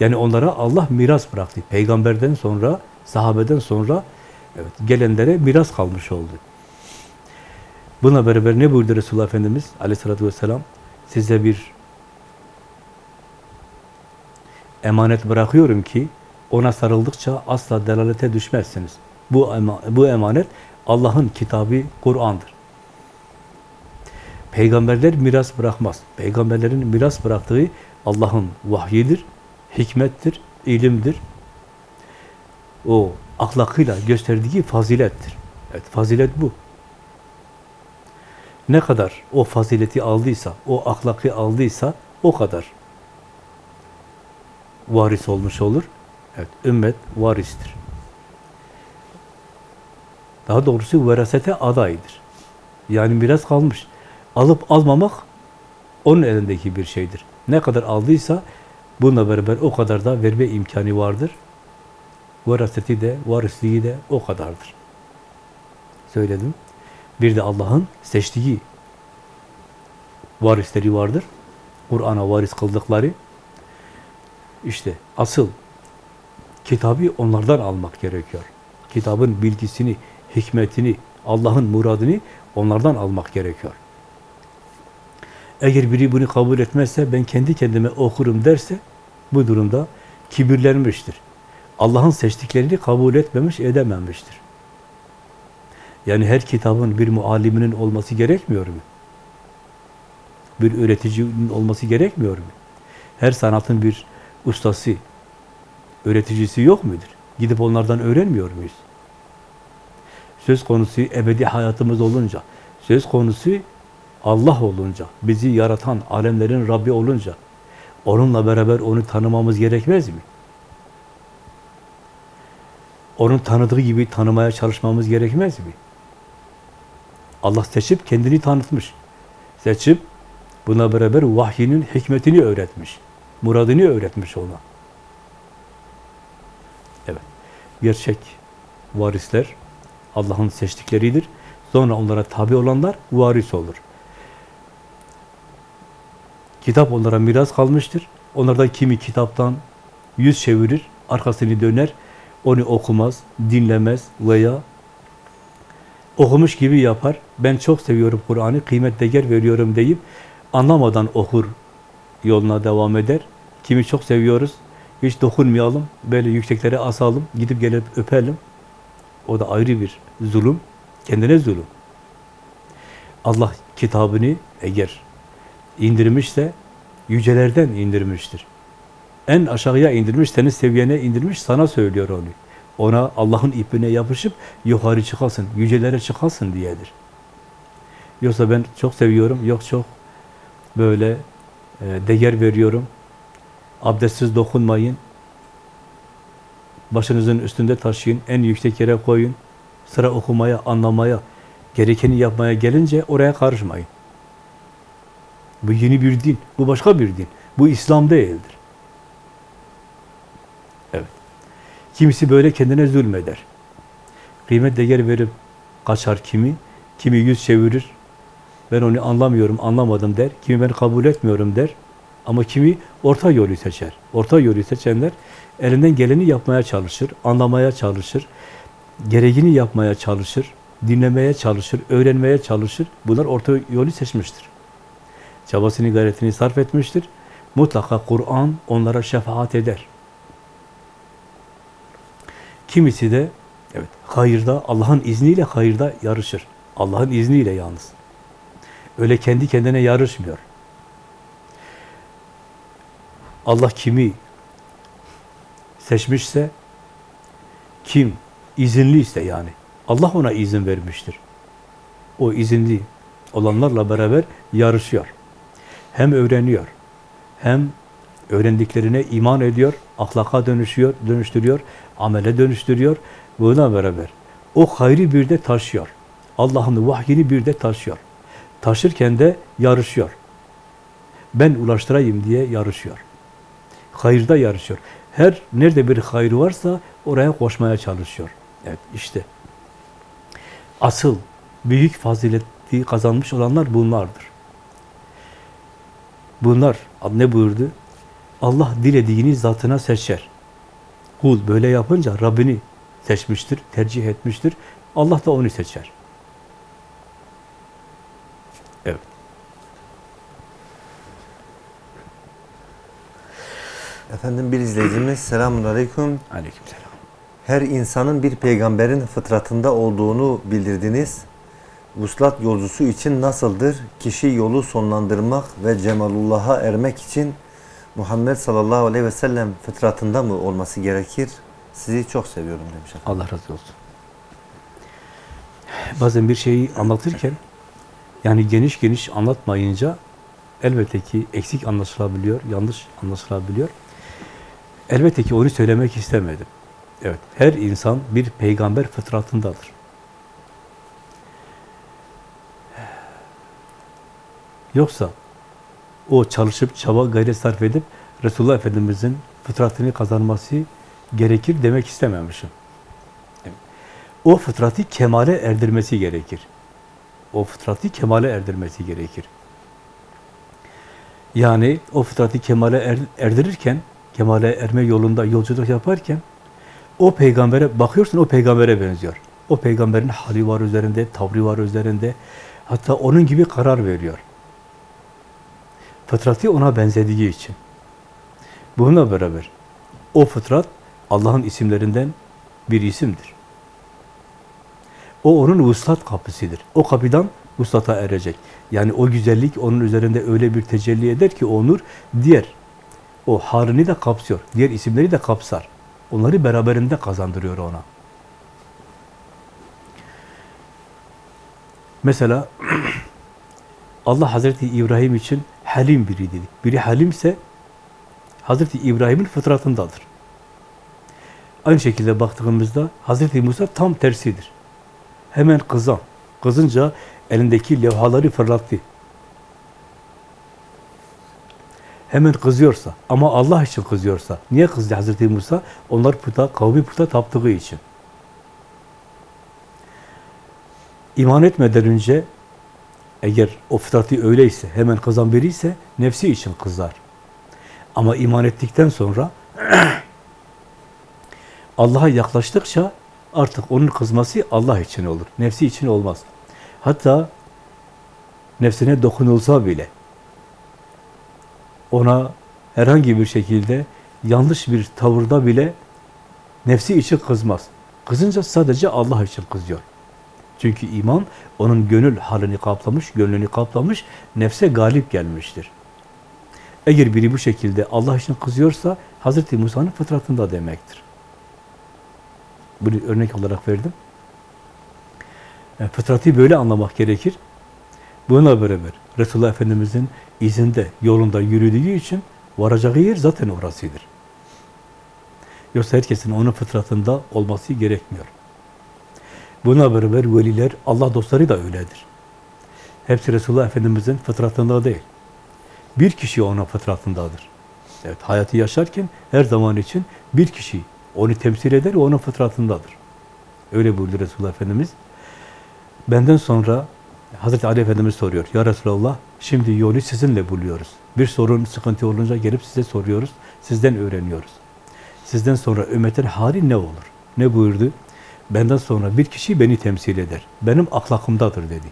Yani onlara Allah miras bıraktı. Peygamberden sonra, sahabeden sonra evet, gelenlere miras kalmış oldu. Buna beraber ne buyurdu Resulullah Efendimiz aleyhissalatü vesselam? Size bir emanet bırakıyorum ki ona sarıldıkça asla delalete düşmezsiniz. Bu, bu emanet Allah'ın kitabı Kur'an'dır. Peygamberler miras bırakmaz. Peygamberlerin miras bıraktığı Allah'ın vahyidir, hikmettir, ilimdir. O ahlakıyla gösterdiği fazilettir. Evet, fazilet bu. Ne kadar o fazileti aldıysa, o ahlakı aldıysa o kadar varis olmuş olur. Evet, ümmet varistir. Daha doğrusu verasete adaydır. Yani biraz kalmış. Alıp almamak onun elindeki bir şeydir. Ne kadar aldıysa bununla beraber o kadar da verme imkanı vardır. Veraseti de, varisliği de o kadardır. Söyledim. Bir de Allah'ın seçtiği varisleri vardır. Kur'an'a varis kıldıkları. İşte asıl kitabı onlardan almak gerekiyor. Kitabın bilgisini, hikmetini, Allah'ın muradını onlardan almak gerekiyor. Eğer biri bunu kabul etmezse, ben kendi kendime okurum derse, bu durumda kibirlenmiştir. Allah'ın seçtiklerini kabul etmemiş, edememiştir. Yani her kitabın bir mualliminin olması gerekmiyor mu? bir öğreticinin olması gerekmiyor mu? Her sanatın bir ustası, öğreticisi yok mudur? Gidip onlardan öğrenmiyor muyuz? Söz konusu ebedi hayatımız olunca, söz konusu Allah olunca, bizi yaratan, alemlerin Rabbi olunca, onunla beraber onu tanımamız gerekmez mi? Onun tanıdığı gibi tanımaya çalışmamız gerekmez mi? Allah seçip kendini tanıtmış. Seçip buna beraber vahyinin hikmetini öğretmiş. Muradını öğretmiş ona. Evet. Gerçek varisler Allah'ın seçtikleridir. Sonra onlara tabi olanlar varis olur. Kitap onlara miras kalmıştır. Onlardan kimi kitaptan yüz çevirir, arkasını döner, onu okumaz, dinlemez veya okumuş gibi yapar. Ben çok seviyorum Kur'an'ı, kıymet değer veriyorum deyip anlamadan okur, yoluna devam eder. Kimi çok seviyoruz, hiç dokunmayalım, böyle yükseklere asalım, gidip gelip öpelim. O da ayrı bir zulüm, kendine zulüm. Allah kitabını eğer indirmişse yücelerden indirmiştir. En aşağıya indirmiş, senin seviyene indirmiş, sana söylüyor onu. Ona Allah'ın ipine yapışıp yukarı çıkasın, yücelere çıkasın diyedir. Yoksa ben çok seviyorum, yok çok böyle e, değer veriyorum. Abdestsiz dokunmayın. Başınızın üstünde taşıyın, en yüksek yere koyun. Sıra okumaya, anlamaya, gerekeni yapmaya gelince oraya karışmayın. Bu yeni bir din, bu başka bir din. Bu İslam değildir. Evet. Kimisi böyle kendine zulmeder. Kıymet değer verip kaçar kimi, kimi yüz çevirir. Ben onu anlamıyorum, anlamadım der. Kimi ben kabul etmiyorum der. Ama kimi orta yolu seçer. Orta yolu seçenler elinden geleni yapmaya çalışır, anlamaya çalışır, gereğini yapmaya çalışır, dinlemeye çalışır, öğrenmeye çalışır. Bunlar orta yolu seçmiştir. Çabasını, gayretini sarf etmiştir. Mutlaka Kur'an onlara şefaat eder. Kimisi de evet hayırda, Allah'ın izniyle hayırda yarışır. Allah'ın izniyle yalnız. Öyle kendi kendine yarışmıyor. Allah kimi seçmişse, kim izinliyse yani, Allah ona izin vermiştir. O izinli olanlarla beraber yarışıyor. Hem öğreniyor, hem öğrendiklerine iman ediyor, ahlaka dönüşüyor, dönüştürüyor, amele dönüştürüyor. Buna beraber o hayrı bir de taşıyor. Allah'ın vahyini bir de taşıyor. Taşırken de yarışıyor. Ben ulaştırayım diye yarışıyor. Hayırda yarışıyor. Her nerede bir hayır varsa oraya koşmaya çalışıyor. Evet işte asıl büyük fazileti kazanmış olanlar bunlardır. Bunlar ne buyurdu? Allah dilediğini zatına seçer. Kul böyle yapınca Rabbini seçmiştir, tercih etmiştir. Allah da onu seçer. Evet. Efendim bir izleyicimiz selamun aleyküm. Aleykümselam. Her insanın bir peygamberin fıtratında olduğunu bildirdiniz. Vuslat yolcusu için nasıldır? Kişi yolu sonlandırmak ve cemalullah'a ermek için Muhammed sallallahu aleyhi ve sellem fıtratında mı olması gerekir? Sizi çok seviyorum demiş efendim. Allah razı olsun. Bazen bir şeyi anlatırken yani geniş geniş anlatmayınca elbette ki eksik anlaşılabiliyor, yanlış anlaşılabiliyor. Elbette ki onu söylemek istemedim. Evet, her insan bir peygamber fıtratındadır. Yoksa o çalışıp çaba gayret sarf edip Resulullah Efendimiz'in fıtratını kazanması gerekir demek istememişim. O fıtratı kemale erdirmesi gerekir. O fıtratı kemale erdirmesi gerekir. Yani o fıtratı kemale er, erdirirken, kemale erme yolunda yolculuk yaparken o peygambere bakıyorsun o peygambere benziyor. O peygamberin hali var üzerinde, tavrı var üzerinde. Hatta onun gibi karar veriyor. Fıtratı ona benzediği için. Bununla beraber o fıtrat Allah'ın isimlerinden bir isimdir. O onun vuslat kapısıdır. O kapıdan vuslata erecek. Yani o güzellik onun üzerinde öyle bir tecelli eder ki o nur diğer o halini de kapsıyor. Diğer isimleri de kapsar. Onları beraberinde kazandırıyor ona. Mesela Allah Hazreti İbrahim için halim biri dedi. Biri halimse Hazreti İbrahim'in fıtratındadır. Aynı şekilde baktığımızda Hazreti Musa tam tersidir. Hemen kızan. Kızınca elindeki levhaları fırlattı. Hemen kızıyorsa ama Allah için kızıyorsa. Niye kızdı Hazreti Musa? Onlar puta, kavmi puta taptığı için. İman etmeden önce eğer o fıtratı öyleyse, hemen kızan biri ise nefsi için kızar. Ama iman ettikten sonra Allah'a yaklaştıkça artık onun kızması Allah için olur. Nefsi için olmaz. Hatta nefsine dokunulsa bile ona herhangi bir şekilde yanlış bir tavırda bile nefsi için kızmaz. Kızınca sadece Allah için kızıyor. Çünkü iman onun gönül halini kaplamış, gönlünü kaplamış, nefse galip gelmiştir. Eğer biri bu şekilde Allah için kızıyorsa Hazreti Musa'nın fıtratında demektir. Bunu örnek olarak verdim. Yani fıtratı böyle anlamak gerekir. Buna beraber Resulullah Efendimiz'in izinde, yolunda yürüdüğü için varacağı yer zaten orasıdır. Yoksa herkesin onun fıtratında olması gerekmiyor. Buna beraber veliler, Allah dostları da öyledir. Hepsi Resulullah Efendimiz'in fıtratında değil. Bir kişi onun fıtratındadır. Evet, hayatı yaşarken her zaman için bir kişi onu temsil eder ve onun fıtratındadır. Öyle buyurdu Resulullah Efendimiz. Benden sonra Hazreti Ali Efendimiz soruyor. Ya Resulallah şimdi yolu sizinle buluyoruz. Bir sorun, sıkıntı olunca gelip size soruyoruz. Sizden öğreniyoruz. Sizden sonra ümmetin hali ne olur? Ne buyurdu? Benden sonra bir kişi beni temsil eder. Benim ahlakımdadır dedi.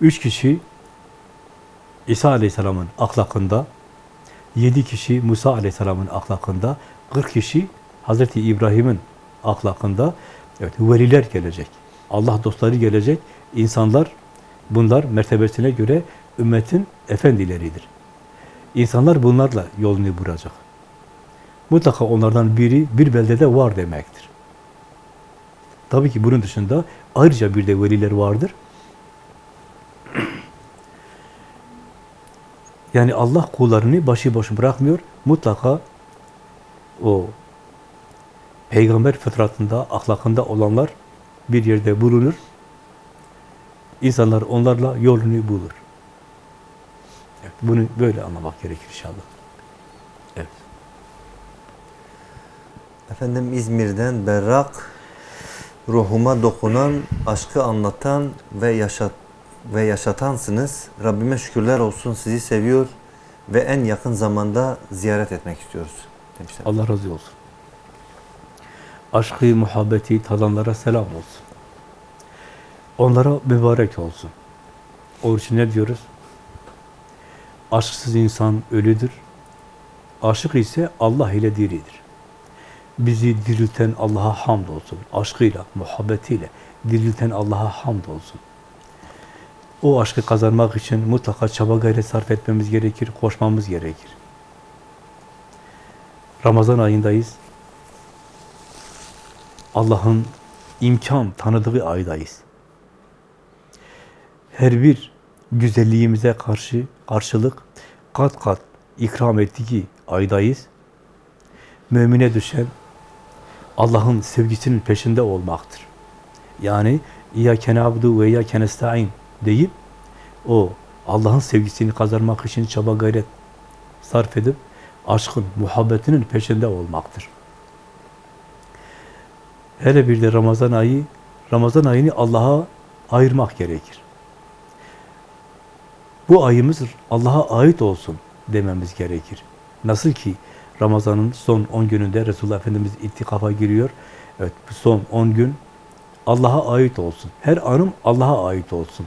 Üç kişi İsa Aleyhisselam'ın ahlakında, yedi kişi Musa Aleyhisselam'ın ahlakında, kırk kişi Hazreti İbrahim'in ahlakında, evet veliler gelecek. Allah dostları gelecek. İnsanlar, bunlar mertebesine göre ümmetin efendileridir. İnsanlar bunlarla yolunu bulacak. Mutlaka onlardan biri bir beldede var demektir. Tabii ki bunun dışında ayrıca bir de veliler vardır. Yani Allah kullarını başıboş bırakmıyor. Mutlaka o peygamber fıtratında, ahlakında olanlar bir yerde bulunur. İnsanlar onlarla yolunu bulur. Evet, bunu böyle anlamak gerekir inşallah. Evet. Efendim İzmir'den berrak, ruhuma dokunan, aşkı anlatan ve yaşat ve yaşatansınız. Rabbime şükürler olsun sizi seviyor ve en yakın zamanda ziyaret etmek istiyoruz demişler. Allah razı olsun. Aşkı, muhabbeti tadanlara selam olsun. Onlara mübarek olsun. O için ne diyoruz? Aşksız insan ölüdür. Aşık ise Allah ile diridir. Bizi dirilten Allah'a hamd olsun. Aşkıyla, muhabbetiyle dirilten Allah'a hamd olsun. O aşkı kazanmak için mutlaka çaba gayret sarf etmemiz gerekir, koşmamız gerekir. Ramazan ayındayız. Allah'ın imkan tanıdığı aydayız. Her bir güzelliğimize karşı karşılık kat kat ikram ettiği aydayız. Mümine düşen Allah'ın sevgisinin peşinde olmaktır. Yani İyyâke nâbudu ve İyyâke nestaîn deyip o Allah'ın sevgisini kazanmak için çaba gayret sarf edip aşkın, muhabbetinin peşinde olmaktır. Hele bir de Ramazan ayı, Ramazan ayını Allah'a ayırmak gerekir. Bu ayımız Allah'a ait olsun dememiz gerekir. Nasıl ki Ramazan'ın son 10 gününde Resulullah Efendimiz itikafa giriyor. Evet, bu son 10 gün Allah'a ait olsun. Her anım Allah'a ait olsun.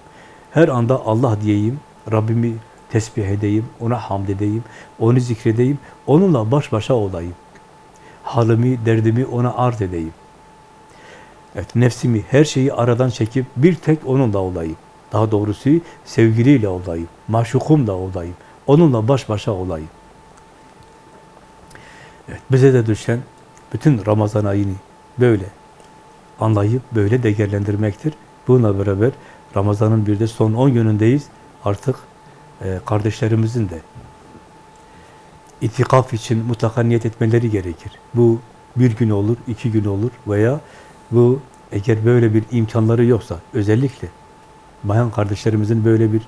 Her anda Allah diyeyim, Rabbimi tesbih edeyim, ona hamd edeyim, onu zikredeyim, onunla baş başa olayım. Halimi, derdimi ona arz edeyim. Evet, nefsimi, her şeyi aradan çekip bir tek onunla olayım. Daha doğrusu sevgiliyle olayım, maşukumla olayım, onunla baş başa olayım. Evet, bize de düşen bütün Ramazan ayını böyle anlayıp böyle değerlendirmektir. Bununla beraber Ramazan'ın bir de son 10 günündeyiz. Artık e, kardeşlerimizin de itikaf için mutlaka niyet etmeleri gerekir. Bu bir gün olur, iki gün olur veya bu eğer böyle bir imkanları yoksa özellikle bayan kardeşlerimizin böyle bir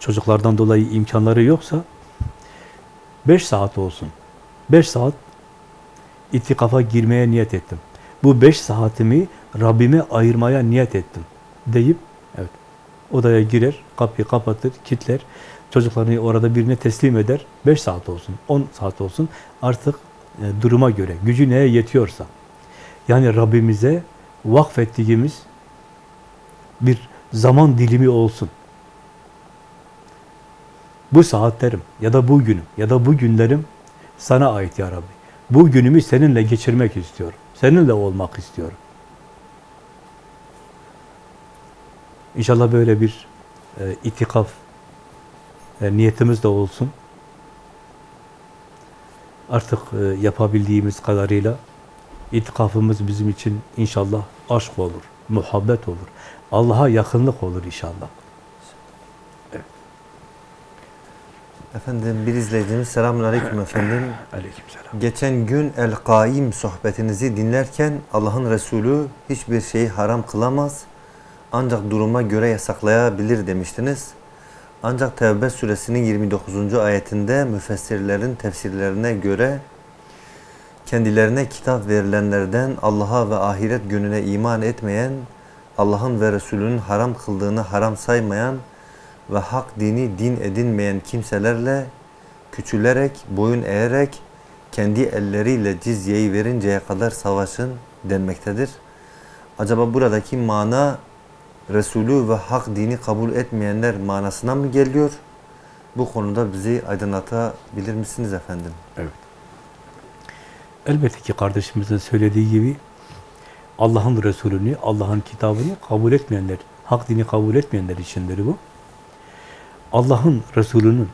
çocuklardan dolayı imkanları yoksa beş saat olsun. Beş saat itikafa girmeye niyet ettim. Bu beş saatimi Rabbime ayırmaya niyet ettim deyip evet odaya girer, kapıyı kapatır, kitler, çocuklarını orada birine teslim eder. Beş saat olsun, on saat olsun artık e, duruma göre, gücü neye yetiyorsa. Yani Rabbimize vakfettiğimiz bir zaman dilimi olsun. Bu saatlerim ya da bu günüm ya da bu günlerim sana ait ya Rabbi. Bu günümü seninle geçirmek istiyorum. Seninle olmak istiyorum. İnşallah böyle bir e, itikaf e, niyetimiz de olsun. Artık e, yapabildiğimiz kadarıyla itikafımız bizim için inşallah aşk olur, muhabbet olur. Allah'a yakınlık olur inşallah. Efendim bir izleyicimiz selamun aleyküm efendim. Aleykümselam. Geçen gün El Kaim sohbetinizi dinlerken Allah'ın Resulü hiçbir şeyi haram kılamaz ancak duruma göre yasaklayabilir demiştiniz. Ancak Tevbe suresinin 29. ayetinde müfessirlerin tefsirlerine göre kendilerine kitap verilenlerden Allah'a ve ahiret gününe iman etmeyen, Allah'ın ve Resulünün haram kıldığını haram saymayan ve hak dini din edinmeyen kimselerle küçülerek, boyun eğerek kendi elleriyle cizyeyi verinceye kadar savaşın denmektedir. Acaba buradaki mana Resulü ve hak dini kabul etmeyenler manasına mı geliyor? Bu konuda bizi aydınlatabilir misiniz efendim? Evet. Elbette ki kardeşimizin söylediği gibi Allah'ın Resulünü, Allah'ın kitabını kabul etmeyenler, hak dini kabul etmeyenler içindir bu. Allah'ın Resulünün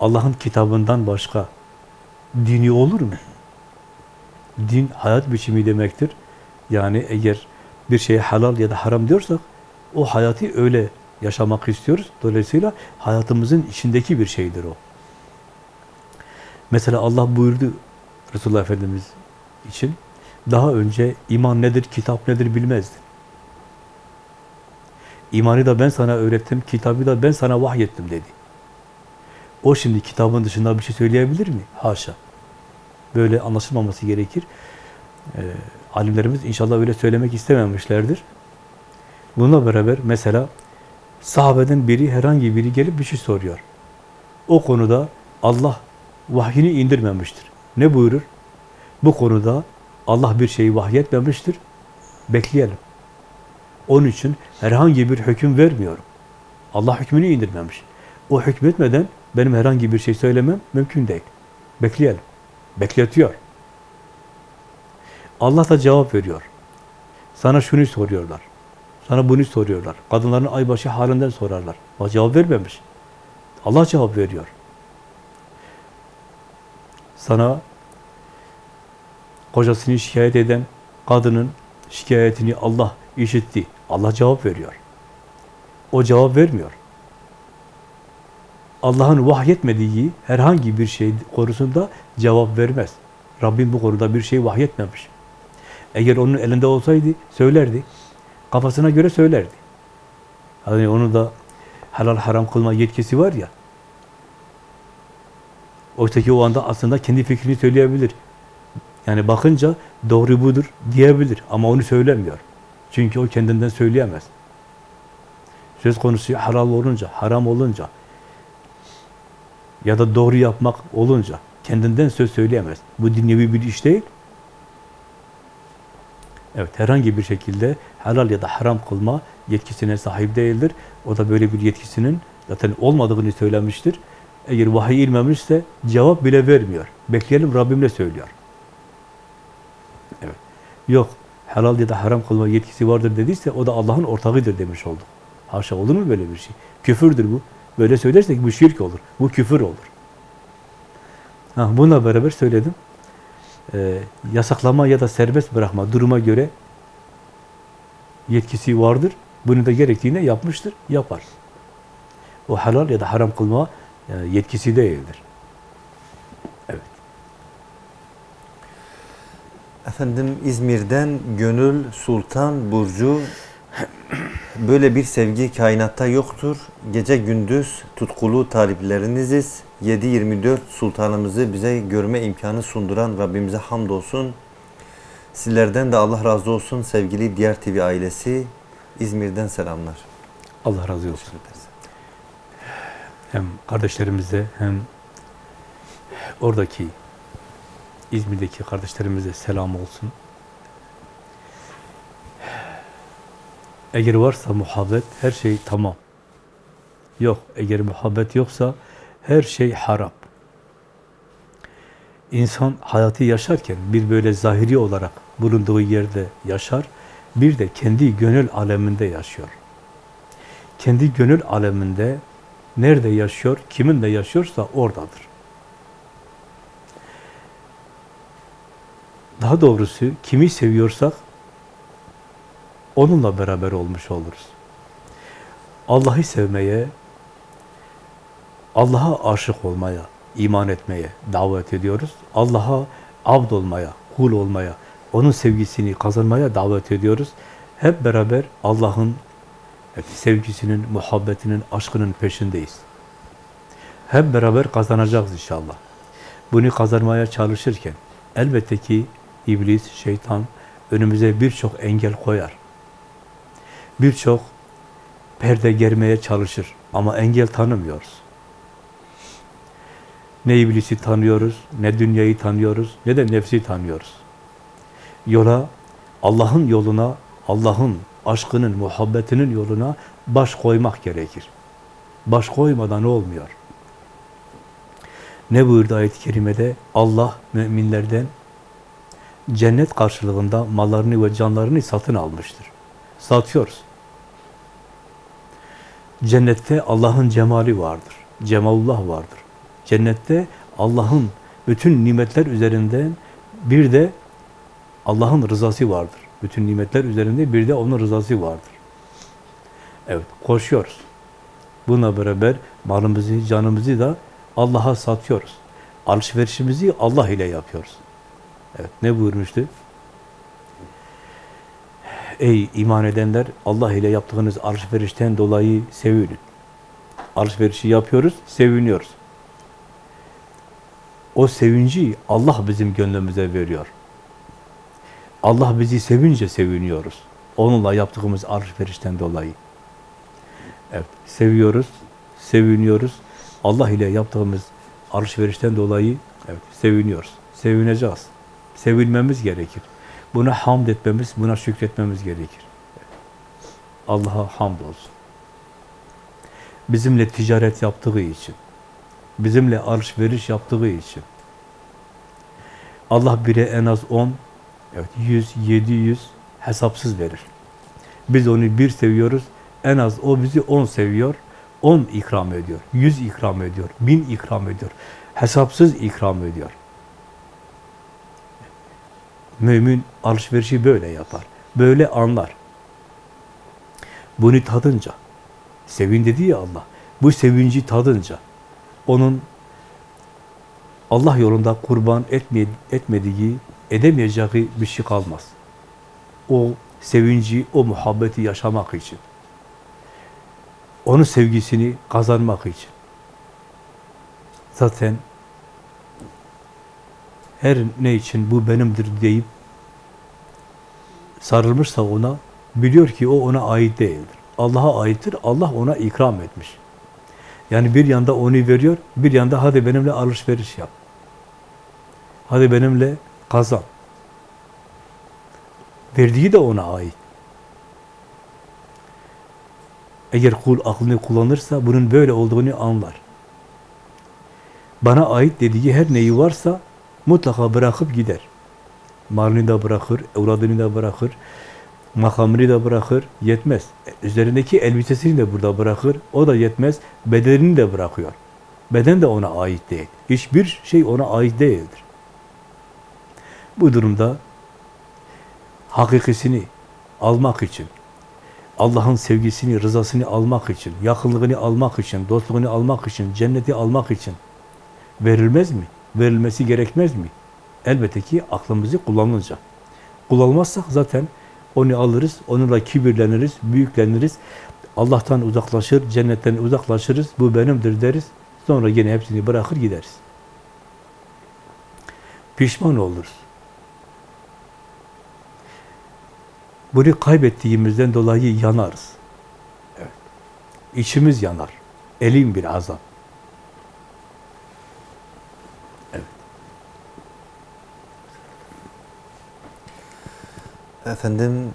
Allah'ın kitabından başka dini olur mu? Din hayat biçimi demektir. Yani eğer bir şeye halal ya da haram diyorsak o hayatı öyle yaşamak istiyoruz. Dolayısıyla hayatımızın içindeki bir şeydir o. Mesela Allah buyurdu Resulullah Efendimiz için daha önce iman nedir, kitap nedir bilmezdin. İmanı da ben sana öğrettim, kitabı da ben sana vahyettim dedi. O şimdi kitabın dışında bir şey söyleyebilir mi? Haşa. Böyle anlaşılmaması gerekir. Ee, alimlerimiz inşallah öyle söylemek istememişlerdir. Bununla beraber mesela sahabeden biri, herhangi biri gelip bir şey soruyor. O konuda Allah vahyini indirmemiştir. Ne buyurur? Bu konuda Allah bir şeyi vahyetmemiştir. Bekleyelim. Onun için herhangi bir hüküm vermiyorum. Allah hükmünü indirmemiş. O hükmetmeden benim herhangi bir şey söylemem mümkün değil. Bekleyelim. Bekletiyor. Allah da cevap veriyor. Sana şunu soruyorlar. Sana bunu soruyorlar. Kadınların aybaşı halinden sorarlar. Ama cevap vermemiş. Allah cevap veriyor. Sana kocasını şikayet eden kadının şikayetini Allah işitti. Allah cevap veriyor. O cevap vermiyor. Allah'ın vahyetmediği herhangi bir şey konusunda cevap vermez. Rabbim bu konuda bir şey vahyetmemiş. Eğer onun elinde olsaydı söylerdi. Kafasına göre söylerdi. Hani onun da helal haram kılma yetkisi var ya. Oysa ki o anda aslında kendi fikrini söyleyebilir. Yani bakınca doğru budur diyebilir ama onu söylemiyor. Çünkü o kendinden söyleyemez. Söz konusu halal olunca, haram olunca ya da doğru yapmak olunca kendinden söz söyleyemez. Bu dünyevi bir iş değil. Evet, herhangi bir şekilde helal ya da haram kılma yetkisine sahip değildir. O da böyle bir yetkisinin zaten olmadığını söylemiştir. Eğer vahiy ilmemişse cevap bile vermiyor. Bekleyelim Rabbim ne söylüyor. Evet. Yok, helal ya da haram kılma yetkisi vardır dediyse o da Allah'ın ortağıdır demiş olduk. Haşa olur mu böyle bir şey? Küfürdür bu. Böyle söylersek bu şirk olur. Bu küfür olur. Ha, bununla beraber söyledim. Ee, yasaklama ya da serbest bırakma duruma göre yetkisi vardır. Bunu da gerektiğinde yapmıştır, yapar. O helal ya da haram kılma e, yetkisi değildir. Efendim İzmir'den Gönül Sultan Burcu böyle bir sevgi kainatta yoktur. Gece gündüz tutkulu talipleriniziz. 7-24 sultanımızı bize görme imkanı sunduran Rabbimize hamdolsun. Sizlerden de Allah razı olsun sevgili Diğer TV ailesi. İzmir'den selamlar. Allah razı olsun. Hem kardeşlerimize hem oradaki İzmir'deki kardeşlerimize selam olsun. Eğer varsa muhabbet her şey tamam. Yok, eğer muhabbet yoksa her şey harap. İnsan hayatı yaşarken bir böyle zahiri olarak bulunduğu yerde yaşar, bir de kendi gönül aleminde yaşıyor. Kendi gönül aleminde nerede yaşıyor, kiminle yaşıyorsa oradadır. Daha doğrusu kimi seviyorsak onunla beraber olmuş oluruz. Allah'ı sevmeye, Allah'a aşık olmaya, iman etmeye davet ediyoruz. Allah'a abd olmaya, kul olmaya, onun sevgisini kazanmaya davet ediyoruz. Hep beraber Allah'ın sevgisinin, muhabbetinin, aşkının peşindeyiz. Hep beraber kazanacağız inşallah. Bunu kazanmaya çalışırken elbette ki iblis, şeytan önümüze birçok engel koyar. Birçok perde germeye çalışır ama engel tanımıyoruz. Ne iblisi tanıyoruz, ne dünyayı tanıyoruz, ne de nefsi tanıyoruz. Yola, Allah'ın yoluna, Allah'ın aşkının, muhabbetinin yoluna baş koymak gerekir. Baş koymadan olmuyor. Ne buyurdu ayet-i kerimede? Allah müminlerden cennet karşılığında mallarını ve canlarını satın almıştır. Satıyoruz. Cennette Allah'ın cemali vardır. Cemalullah vardır. Cennette Allah'ın bütün nimetler üzerinden bir de Allah'ın rızası vardır. Bütün nimetler üzerinde bir de onun rızası vardır. Evet, koşuyoruz. Buna beraber malımızı, canımızı da Allah'a satıyoruz. Alışverişimizi Allah ile yapıyoruz. Evet, ne buyurmuştu? Ey iman edenler, Allah ile yaptığınız alışverişten dolayı sevinin. Alışverişi yapıyoruz, seviniyoruz. O sevinci Allah bizim gönlümüze veriyor. Allah bizi sevince seviniyoruz. Onunla yaptığımız alışverişten dolayı. Evet, seviyoruz, seviniyoruz. Allah ile yaptığımız alışverişten dolayı evet, seviniyoruz. Sevineceğiz. Sevilmemiz gerekir. Buna hamd etmemiz, buna şükretmemiz gerekir. Allah'a hamd olsun. Bizimle ticaret yaptığı için, bizimle alışveriş yaptığı için, Allah bire en az 10, evet 100, 700 hesapsız verir. Biz onu bir seviyoruz, en az o bizi 10 seviyor, 10 ikram ediyor, 100 ikram ediyor, 1000 ikram ediyor, hesapsız ikram ediyor. Mümin alışverişi böyle yapar. Böyle anlar. Bunu tadınca, sevin dedi ya Allah, bu sevinci tadınca, onun Allah yolunda kurban etmediği, edemeyeceği bir şey kalmaz. O sevinci, o muhabbeti yaşamak için. Onun sevgisini kazanmak için. Zaten her ne için bu benimdir deyip sarılmışsa ona, biliyor ki o ona ait değildir. Allah'a aittir, Allah ona ikram etmiş. Yani bir yanda onu veriyor, bir yanda hadi benimle alışveriş yap. Hadi benimle kazan. Verdiği de ona ait. Eğer kul aklını kullanırsa bunun böyle olduğunu anlar. Bana ait dediği her neyi varsa mutlaka bırakıp gider. Malını da bırakır, evladını da bırakır, makamını da bırakır, yetmez. Üzerindeki elbisesini de burada bırakır, o da yetmez, bedenini de bırakıyor. Beden de ona ait değil. Hiçbir şey ona ait değildir. Bu durumda hakikisini almak için, Allah'ın sevgisini, rızasını almak için, yakınlığını almak için, dostluğunu almak için, cenneti almak için verilmez mi? Verilmesi gerekmez mi? Elbette ki aklımızı kullanılacak. Kullanmazsak zaten onu alırız, onunla kibirleniriz, büyükleniriz. Allah'tan uzaklaşır, cennetten uzaklaşırız, bu benimdir deriz. Sonra yine hepsini bırakır gideriz. Pişman oluruz. Bunu kaybettiğimizden dolayı yanarız. Evet. İçimiz yanar. Elim bir azap. Efendim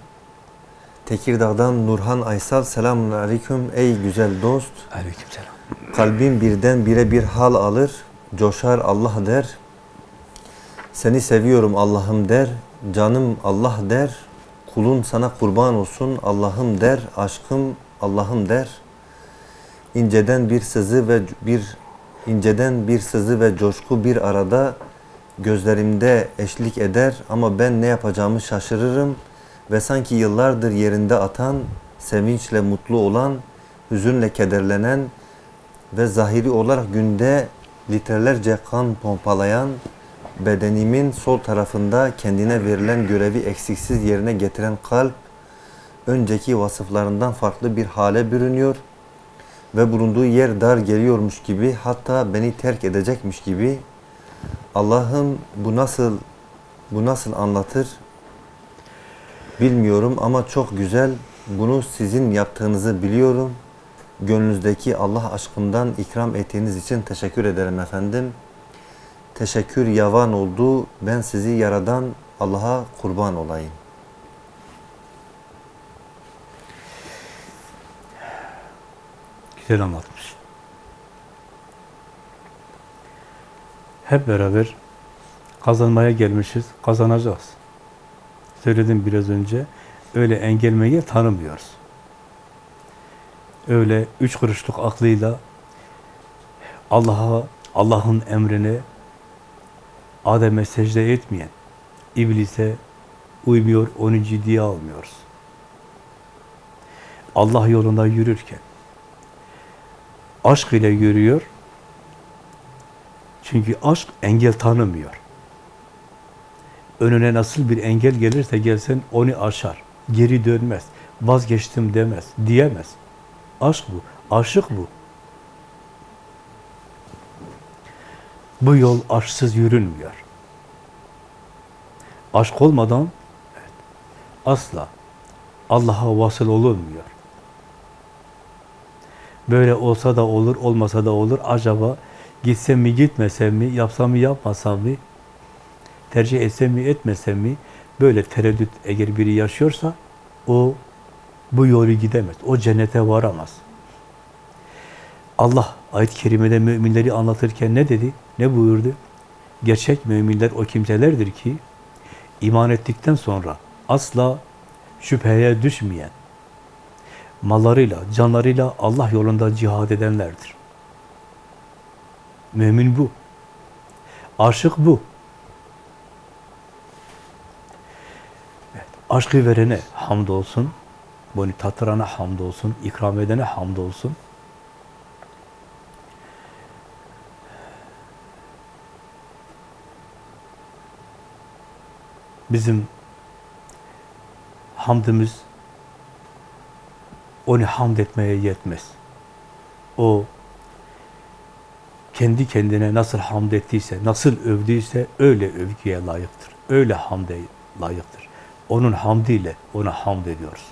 Tekirdağ'dan Nurhan Aysal selamun aleyküm ey güzel dost. Aleykümselam. Kalbim birden bire bir hal alır, coşar Allah der. Seni seviyorum Allah'ım der, canım Allah der. Kulun sana kurban olsun Allah'ım der, aşkım Allah'ım der. İnceden bir sızı ve bir inceden bir sızı ve coşku bir arada gözlerimde eşlik eder ama ben ne yapacağımı şaşırırım ve sanki yıllardır yerinde atan, sevinçle mutlu olan, hüzünle kederlenen ve zahiri olarak günde litrelerce kan pompalayan bedenimin sol tarafında kendine verilen görevi eksiksiz yerine getiren kalp önceki vasıflarından farklı bir hale bürünüyor ve bulunduğu yer dar geliyormuş gibi hatta beni terk edecekmiş gibi Allah'ım bu nasıl bu nasıl anlatır bilmiyorum ama çok güzel bunu sizin yaptığınızı biliyorum gönlünüzdeki Allah aşkından ikram ettiğiniz için teşekkür ederim efendim. Teşekkür yavan oldu. Ben sizi yaradan Allah'a kurban olayım. Güzel anlatmış. Hep beraber kazanmaya gelmişiz, kazanacağız. Söyledim biraz önce, öyle engelmeyi tanımıyoruz. Öyle üç kuruşluk aklıyla Allah'a, Allah'ın emrine, Adem'e secde etmeyen, iblise uymuyor, onu ciddiye almıyoruz. Allah yolunda yürürken, aşk ile yürüyor. Çünkü aşk engel tanımıyor. Önüne nasıl bir engel gelirse gelsin onu aşar. Geri dönmez. Vazgeçtim demez. Diyemez. Aşk bu. Aşık bu. Bu yol aşksız yürünmüyor. Aşk olmadan evet, asla Allah'a vasıl olunmuyor. Böyle olsa da olur, olmasa da olur. Acaba gitsem mi, gitmesem mi, yapsam mı, yapmasam mı, tercih etsem mi, etmesem mi? Böyle tereddüt eğer biri yaşıyorsa o bu yolu gidemez. O cennete varamaz. Allah ayet-i kerimede müminleri anlatırken ne dedi? Ne buyurdu? Gerçek müminler o kimselerdir ki iman ettikten sonra asla şüpheye düşmeyen, mallarıyla, canlarıyla Allah yolunda cihad edenlerdir. Mümin bu. Aşık bu. Evet, aşkı verene hamdolsun. Bunu tatırana hamdolsun. ikram edene hamdolsun. Bizim hamdımız onu hamd etmeye yetmez. O kendi kendine nasıl hamd ettiyse, nasıl övdüyse öyle övgüye layıktır. Öyle hamde layıktır. Onun hamdiyle ona hamd ediyoruz.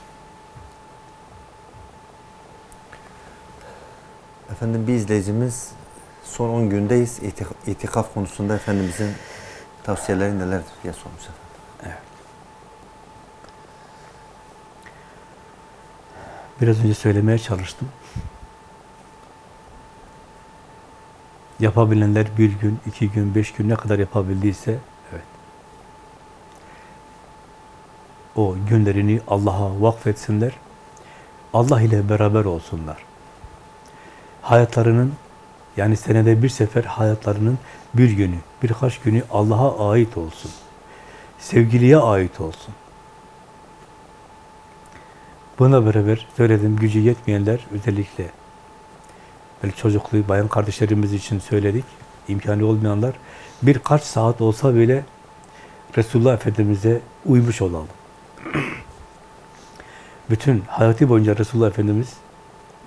Efendim bir izleyicimiz son 10 gündeyiz. İtik- İtikaf konusunda Efendimizin tavsiyeleri nelerdir diye sormuş efendim. Biraz önce söylemeye çalıştım. Yapabilenler bir gün, iki gün, beş gün ne kadar yapabildiyse, evet. o günlerini Allah'a vakfetsinler. Allah ile beraber olsunlar. Hayatlarının yani senede bir sefer hayatlarının bir günü, birkaç günü Allah'a ait olsun. Sevgiliye ait olsun. Buna beraber söyledim gücü yetmeyenler özellikle belki çocuklu bayan kardeşlerimiz için söyledik. imkanı olmayanlar birkaç saat olsa bile Resulullah Efendimiz'e uymuş olalım. Bütün hayatı boyunca Resulullah Efendimiz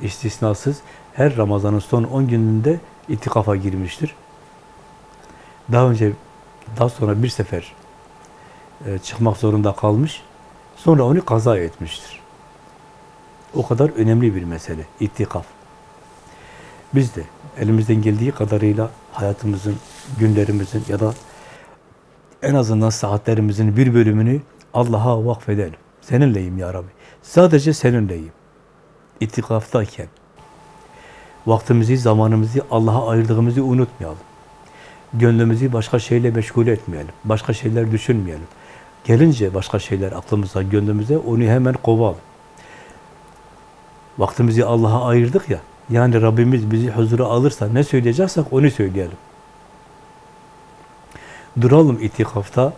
istisnasız her Ramazan'ın son 10 gününde itikafa girmiştir. Daha önce, daha sonra bir sefer e, çıkmak zorunda kalmış. Sonra onu kaza etmiştir. O kadar önemli bir mesele, ittikaf. Biz de elimizden geldiği kadarıyla hayatımızın, günlerimizin ya da en azından saatlerimizin bir bölümünü Allah'a vakfedelim. Seninleyim ya Rabbi. Sadece seninleyim. İttikaftayken. Vaktimizi, zamanımızı Allah'a ayırdığımızı unutmayalım. Gönlümüzü başka şeyle meşgul etmeyelim. Başka şeyler düşünmeyelim. Gelince başka şeyler aklımıza, gönlümüze onu hemen kovalım. Vaktimizi Allah'a ayırdık ya, yani Rabbimiz bizi huzura alırsa ne söyleyeceksek onu söyleyelim. Duralım itikafta.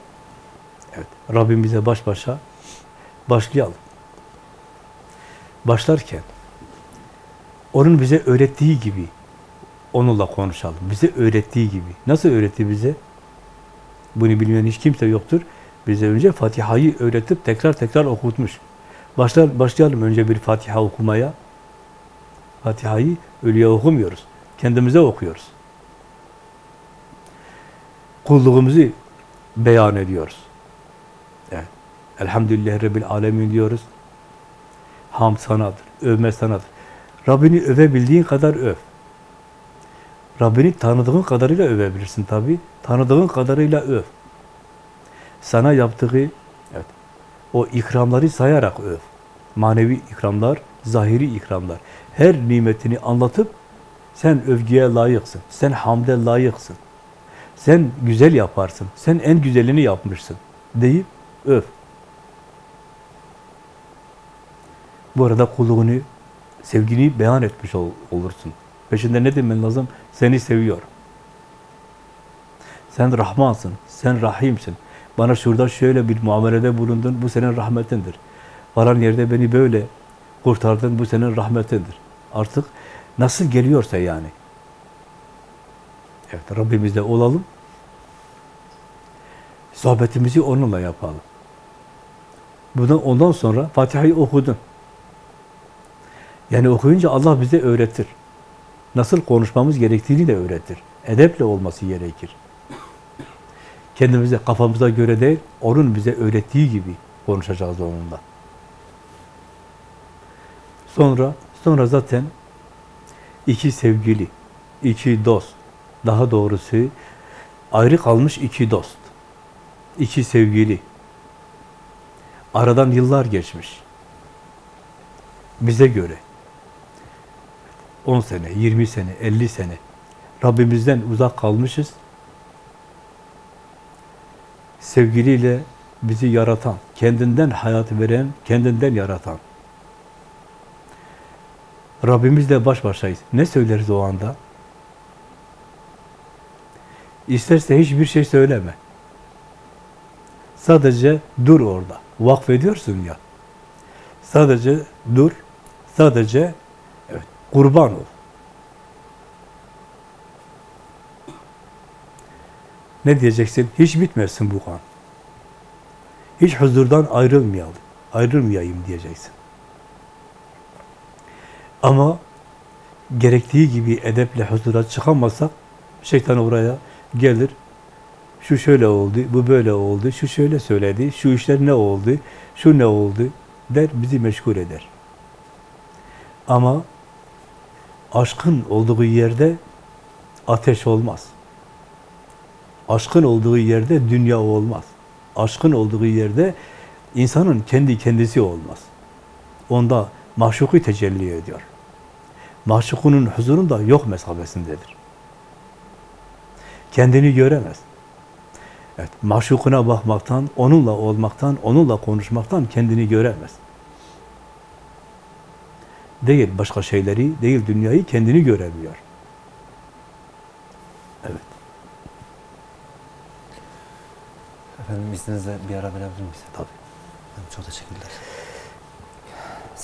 Evet, Rabbimize baş başa başlayalım. Başlarken onun bize öğrettiği gibi onunla konuşalım. Bize öğrettiği gibi. Nasıl öğretti bize? Bunu bilmeyen hiç kimse yoktur. Bize önce Fatiha'yı öğretip tekrar tekrar okutmuş. Başlar, başlayalım önce bir Fatiha okumaya. Fatiha'yı ölüye okumuyoruz. Kendimize okuyoruz. Kulluğumuzu beyan ediyoruz. Evet. Elhamdülillah Rabbil Alemin diyoruz. Hamd sanadır, övme sanadır. Rabbini övebildiğin kadar öv. Rabbini tanıdığın kadarıyla övebilirsin tabi. Tanıdığın kadarıyla öv. Sana yaptığı evet, o ikramları sayarak öv. Manevi ikramlar, zahiri ikramlar. Her nimetini anlatıp sen övgüye layıksın. Sen hamde layıksın. Sen güzel yaparsın. Sen en güzelini yapmışsın deyip öv. Bu arada kulluğunu, sevgini beyan etmiş ol, olursun. Peşinde ne demen lazım? Seni seviyor. Sen Rahmansın, sen Rahimsin. Bana şurada şöyle bir muamelede bulundun, bu senin rahmetindir. Falan yerde beni böyle kurtardın, bu senin rahmetindir. Artık nasıl geliyorsa yani. Evet, Rabbimizle olalım. Sohbetimizi onunla yapalım. Bundan, ondan sonra Fatiha'yı okudun. Yani okuyunca Allah bize öğretir. Nasıl konuşmamız gerektiğini de öğretir. Edeple olması gerekir. Kendimize, kafamıza göre değil, onun bize öğrettiği gibi konuşacağız onunla. Sonra, sonra zaten iki sevgili, iki dost, daha doğrusu ayrı kalmış iki dost, iki sevgili. Aradan yıllar geçmiş. Bize göre. 10 sene, 20 sene, 50 sene Rabbimizden uzak kalmışız. Sevgiliyle bizi yaratan, kendinden hayat veren, kendinden yaratan. Rabbimizle baş başayız. Ne söyleriz o anda? İsterse hiçbir şey söyleme. Sadece dur orada. Vakfediyorsun ya. Sadece dur. Sadece evet, kurban ol. Ne diyeceksin? Hiç bitmesin bu kan. Hiç huzurdan ayrılmayalım. Ayrılmayayım diyeceksin. Ama gerektiği gibi edeple huzura çıkamazsak şeytan oraya gelir. Şu şöyle oldu, bu böyle oldu, şu şöyle söyledi, şu işler ne oldu, şu ne oldu der, bizi meşgul eder. Ama aşkın olduğu yerde ateş olmaz. Aşkın olduğu yerde dünya olmaz. Aşkın olduğu yerde insanın kendi kendisi olmaz. Onda mahşuku tecelli ediyor. Mahşukunun huzurunda yok mesabesindedir. Kendini göremez. Evet, maşukuna bakmaktan, onunla olmaktan, onunla konuşmaktan kendini göremez. Değil başka şeyleri, değil dünyayı kendini göremiyor. Evet. Efendim izninizle bir ara verebilir miyiz? Tabii. Çok teşekkürler.